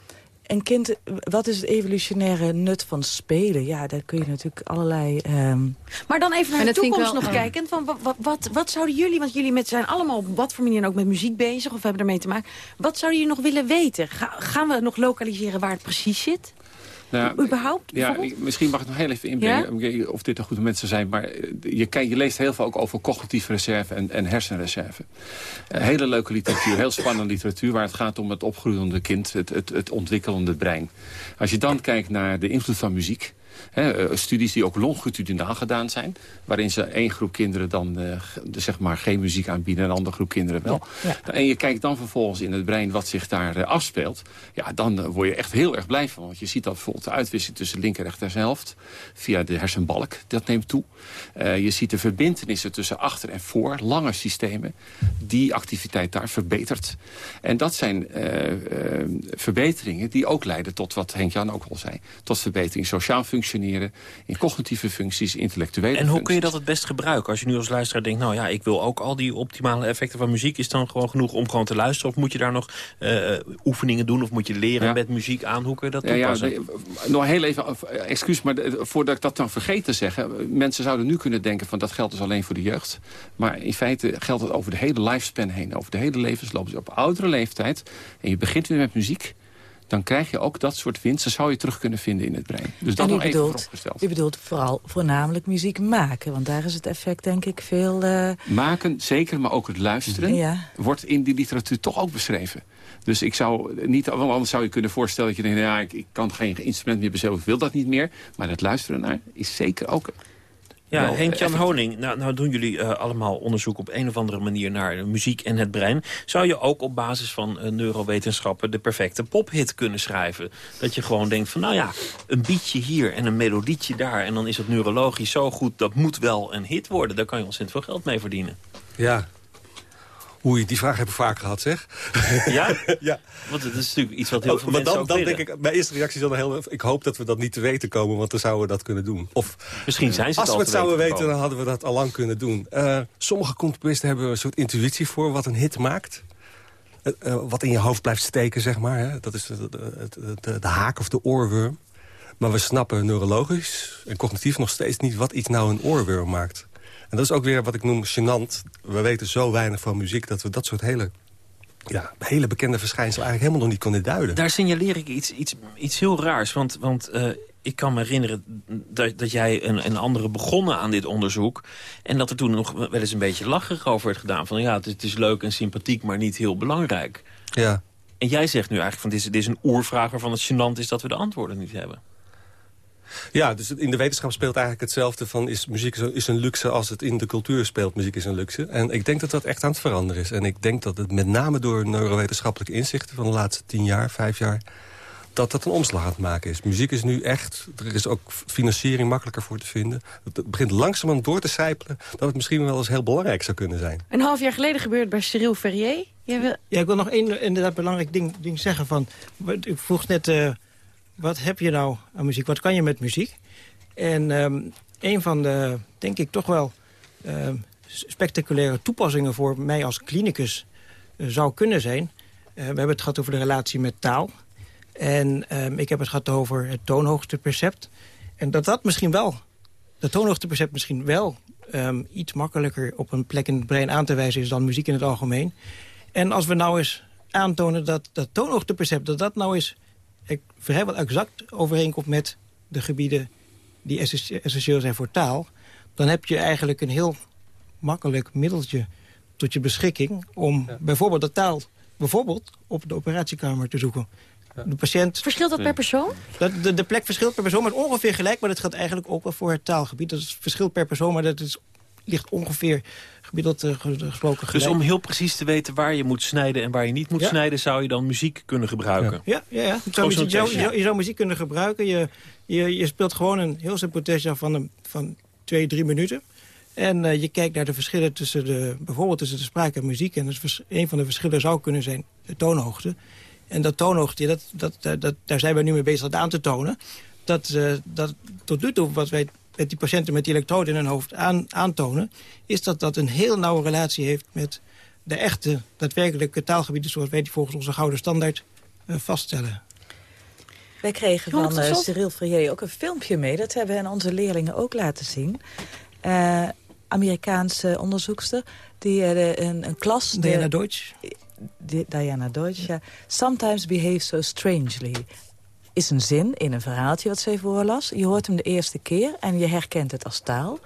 Speaker 9: een kind, wat is het evolutionaire nut van spelen? Ja, daar kun je natuurlijk allerlei... Um...
Speaker 4: Maar dan even naar de toekomst nog kijken. Van, wat, wat, wat, zouden jullie, want jullie met, zijn allemaal op wat voor manier ook met muziek bezig... of hebben ermee te maken. Wat zouden jullie nog willen weten? gaan we nog lokaliseren waar het precies zit? Nou, überhaupt?
Speaker 6: Ja, misschien mag ik nog heel even inbrengen of dit een goede mensen zijn. Maar eh, je, je leest heel veel ook over cognitieve reserve en, en hersenreserve. Uh, hele leuke literatuur, heel spannende literatuur... waar het gaat om het opgroeiende kind, het, het, het ontwikkelende brein. Als je dan kijkt naar de invloed van muziek... Eh, studies die ook longitudinaal gedaan zijn. Waarin ze één groep kinderen dan uh, zeg maar geen muziek aanbieden... en een andere groep kinderen wel. En je kijkt dan vervolgens in het brein wat zich daar uh, afspeelt. Ja, dan word je echt heel erg blij van. Want je ziet dat bijvoorbeeld de uitwisseling tussen linker en rechterhelft... via de hersenbalk, dat neemt toe. je ziet de verbindenissen tussen achter en voor, lange systemen. Die activiteit daar verbetert. En dat zijn verbeteringen die ook leiden tot wat Henk-Jan ook al zei. Tot verbetering sociaal functie functioneren... in cognitieve functies, intellectuele
Speaker 3: En hoe kun je dat het best gebruiken? Als je nu als luisteraar denkt, nou ja, ik wil ook al die optimale effecten van muziek... is dan gewoon genoeg om gewoon te luisteren? Of moet je daar nog uh, oefeningen doen? Of moet je leren met muziek aan? Hoe kun je dat toepassen? Ja,
Speaker 6: ja, nog heel even, excuus, maar voordat ik dat dan vergeet te zeggen... mensen zouden nu kunnen denken van dat geldt dus alleen voor de jeugd. Maar in feite geldt het over de hele lifespan heen. Over de hele levensloop. Dus op oudere leeftijd. En je begint weer met muziek dan krijg je ook dat soort winsten, zou je terug kunnen vinden in het brein. Dus dat nog even vooropgesteld.
Speaker 9: U bedoelt vooral voornamelijk muziek maken, want daar is het effect denk ik veel... Uh...
Speaker 6: Maken, zeker, maar ook het luisteren, wordt in die literatuur toch ook beschreven. Dus ik zou niet, want anders zou je kunnen voorstellen dat je denkt, ja, ik, ik kan geen instrument meer bezelen, ik wil dat niet meer. Maar het luisteren naar is zeker ook
Speaker 3: Ja, Henk-Jan Honing, nou, nou doen jullie uh, allemaal onderzoek op een of andere manier naar muziek en het brein. Zou je ook op basis van uh, neurowetenschappen de perfecte pophit kunnen schrijven? Dat je gewoon denkt van, nou ja, een beatje hier en een melodietje daar... en dan is het neurologisch zo goed, dat moet wel een hit worden. Daar kan je ontzettend veel geld mee verdienen.
Speaker 5: Ja, Oei, die vraag heb ik vaak gehad, zeg.
Speaker 3: Ja? ja. Want het is natuurlijk iets wat heel oh, veel mensen
Speaker 5: dan, dan denk ik, mijn eerste reactie is dan heel... Ik hoop dat we dat niet te weten komen, want dan zouden we dat kunnen doen. Of,
Speaker 3: Misschien zijn ze
Speaker 5: Als we het zouden weten, dan hadden we dat al lang kunnen doen. Uh, sommige componisten hebben een soort intuïtie voor wat een hit maakt. Uh, wat in je hoofd blijft steken, zeg maar. Hè? Dat is de, de, de, de haak of de oorworm. Maar we snappen neurologisch en cognitief nog steeds niet... wat iets nou een oorworm maakt. En dat is ook weer wat ik noem gênant. We weten zo weinig van muziek dat we dat soort hele ja, hele bekende verschijnselen eigenlijk helemaal nog niet kunnen duiden.
Speaker 3: Daar signaleer ik iets, iets, iets heel raars. Want, want uh, ik kan me herinneren dat, dat jij en, en anderen begonnen aan dit onderzoek. En dat er toen nog wel eens een beetje lacherig over werd gedaan. Van ja, het is, het is leuk en sympathiek, maar niet heel belangrijk.
Speaker 5: Ja.
Speaker 3: En jij zegt nu eigenlijk van dit is, dit is een oervraag waarvan het gênant is dat we de antwoorden niet hebben.
Speaker 5: Ja, dus in de wetenschap speelt eigenlijk hetzelfde van... is muziek is een luxe als het in de cultuur speelt, muziek is een luxe. En ik denk dat dat echt aan het veranderen is. En ik denk dat het met name door neurowetenschappelijke inzichten... van de laatste tien jaar, vijf jaar dat dat een omslag aan het maken is. Muziek is nu echt, er is ook financiering makkelijker voor te vinden. Het begint langzamerhand door te sijpelen... dat het misschien wel eens heel belangrijk zou kunnen zijn.
Speaker 4: Een half jaar geleden gebeurde bij Cyril Ferrier.
Speaker 7: Wil... Ja, ik wil nog één inderdaad belangrijk ding, ding zeggen. Van, ik vroeg net... Uh, wat heb je nou aan muziek? Wat kan je met muziek? En um, een van de, denk ik toch wel... Uh, spectaculaire toepassingen voor mij als klinicus uh, zou kunnen zijn. Uh, we hebben het gehad over de relatie met taal. En um, ik heb het gehad over het toonhoogtepercept. En dat dat misschien wel, de toonhoogtepercept misschien wel... Iets makkelijker op een plek in het brein aan te wijzen is dan muziek in het algemeen. En als we nou eens aantonen dat dat toonhoogtepercept... dat dat nou eens vrijwel exact overeenkomt met de gebieden die essentieel zijn voor taal... dan heb je eigenlijk een heel makkelijk middeltje tot je beschikking... om bijvoorbeeld de taal bijvoorbeeld op de operatiekamer te zoeken. De patiënt...
Speaker 4: Verschilt dat per persoon?
Speaker 7: Dat, de, de, plek verschilt per persoon, maar ongeveer gelijk. Maar dat gaat eigenlijk ook wel voor het taalgebied. Dat is, verschilt per persoon, maar dat is, ligt ongeveer gemiddeld uh, gesproken
Speaker 3: Dus om heel precies te weten waar je moet snijden en waar je niet moet snijden... zou je dan muziek kunnen gebruiken?
Speaker 7: Ja, ja, ja. Je, zou muziek, je, je, zou muziek kunnen gebruiken. Je, je, je speelt gewoon een heel simpel testje van, een, van twee, drie minuten. En uh, je kijkt naar de verschillen tussen de, bijvoorbeeld tussen de spraak en muziek. En dus een van de verschillen zou kunnen zijn de toonhoogte. En dat toonhoogte, dat, dat, dat, daar zijn we nu mee bezig aan te tonen. Dat, uh, dat tot nu toe, wat wij met die patiënten met die elektroden in hun hoofd aan, aantonen... is dat dat een heel nauwe relatie heeft met de echte, daadwerkelijke taalgebieden... zoals wij die volgens onze gouden standaard uh, vaststellen.
Speaker 9: Wij kregen van uh, Cyril Frier ook een filmpje mee. Dat hebben we aan onze leerlingen ook laten zien. Uh, Amerikaanse onderzoekster. Die een, een klas...
Speaker 7: Diana Deutsch.
Speaker 9: Diana Deutsch, ja. Sometimes behave so strangely is een zin in een verhaaltje wat zij voorlas. Je hoort hem de eerste keer en je herkent het als taal.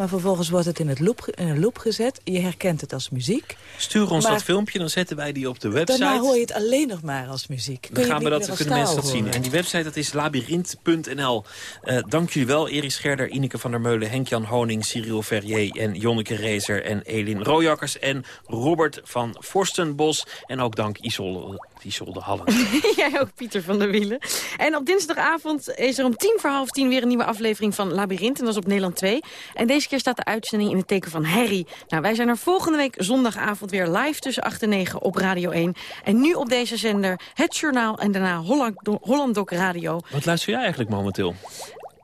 Speaker 9: Maar vervolgens wordt het in, het loop, in een loop gezet. Je herkent het als muziek.
Speaker 3: Stuur ons dat filmpje, dan zetten wij die op de website.
Speaker 9: Daarna hoor je het alleen nog maar als muziek.
Speaker 3: Dan gaan we dat, kunnen mensen dat zien. En die website dat is labyrinth.nl. Uh, eh, dank jullie wel, Erik Scherder, Ineke van der Meulen... Henk-Jan Honing, Cyril Verrier en Jonneke Rezer... en Elin Rooijakkers en Robert van Forstenbos. En ook dank Isolde, Isolde Hallen.
Speaker 4: Jij ook, Pieter van der Wielen. En op dinsdagavond is er om tien voor half tien... weer een nieuwe aflevering van Labyrinth. En dat is op Nederland 2. En deze keer staat de uitzending in het teken van Harry. Nou, wij zijn er volgende week zondagavond weer live tussen 8 en 9 op Radio 1. En nu op deze zender het journaal en daarna Holland, Holland Doc Radio.
Speaker 3: Wat luister jij eigenlijk momenteel?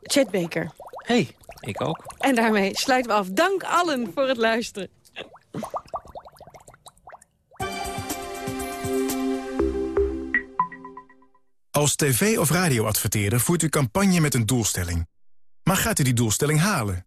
Speaker 4: Chet Baker.
Speaker 3: hey, ik ook.
Speaker 4: En daarmee sluiten we af. Dank allen voor het luisteren.
Speaker 22: Als tv- of radioadverteerder voert u campagne met een doelstelling. Maar gaat u die doelstelling halen?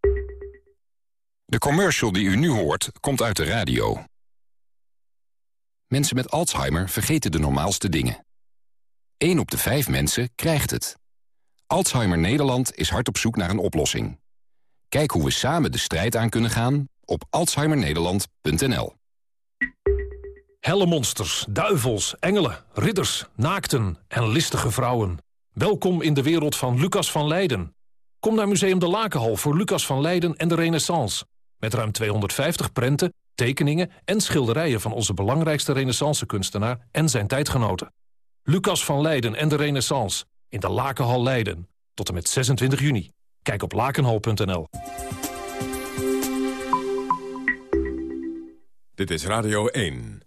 Speaker 23: De commercial die u nu hoort, komt uit de radio. Mensen met Alzheimer vergeten de normaalste dingen. 1 op de 5 mensen krijgt het. Alzheimer Nederland is hard op zoek naar een oplossing. Kijk hoe we samen de strijd aan kunnen gaan op alzheimernederland.nl.
Speaker 24: Helle monsters, duivels, engelen, ridders, naakten en listige vrouwen. Welkom in de wereld van Lucas van Leiden. Kom naar Museum de Lakenhal voor Lucas van Leiden en de Renaissance. Met ruim 250 prenten, tekeningen en schilderijen... van onze belangrijkste renaissance-kunstenaar en zijn tijdgenoten. Lucas van Leiden en de Renaissance in de Lakenhal Leiden. Tot en met 26 juni. Kijk op lakenhal.nl.
Speaker 2: Dit is Radio 1.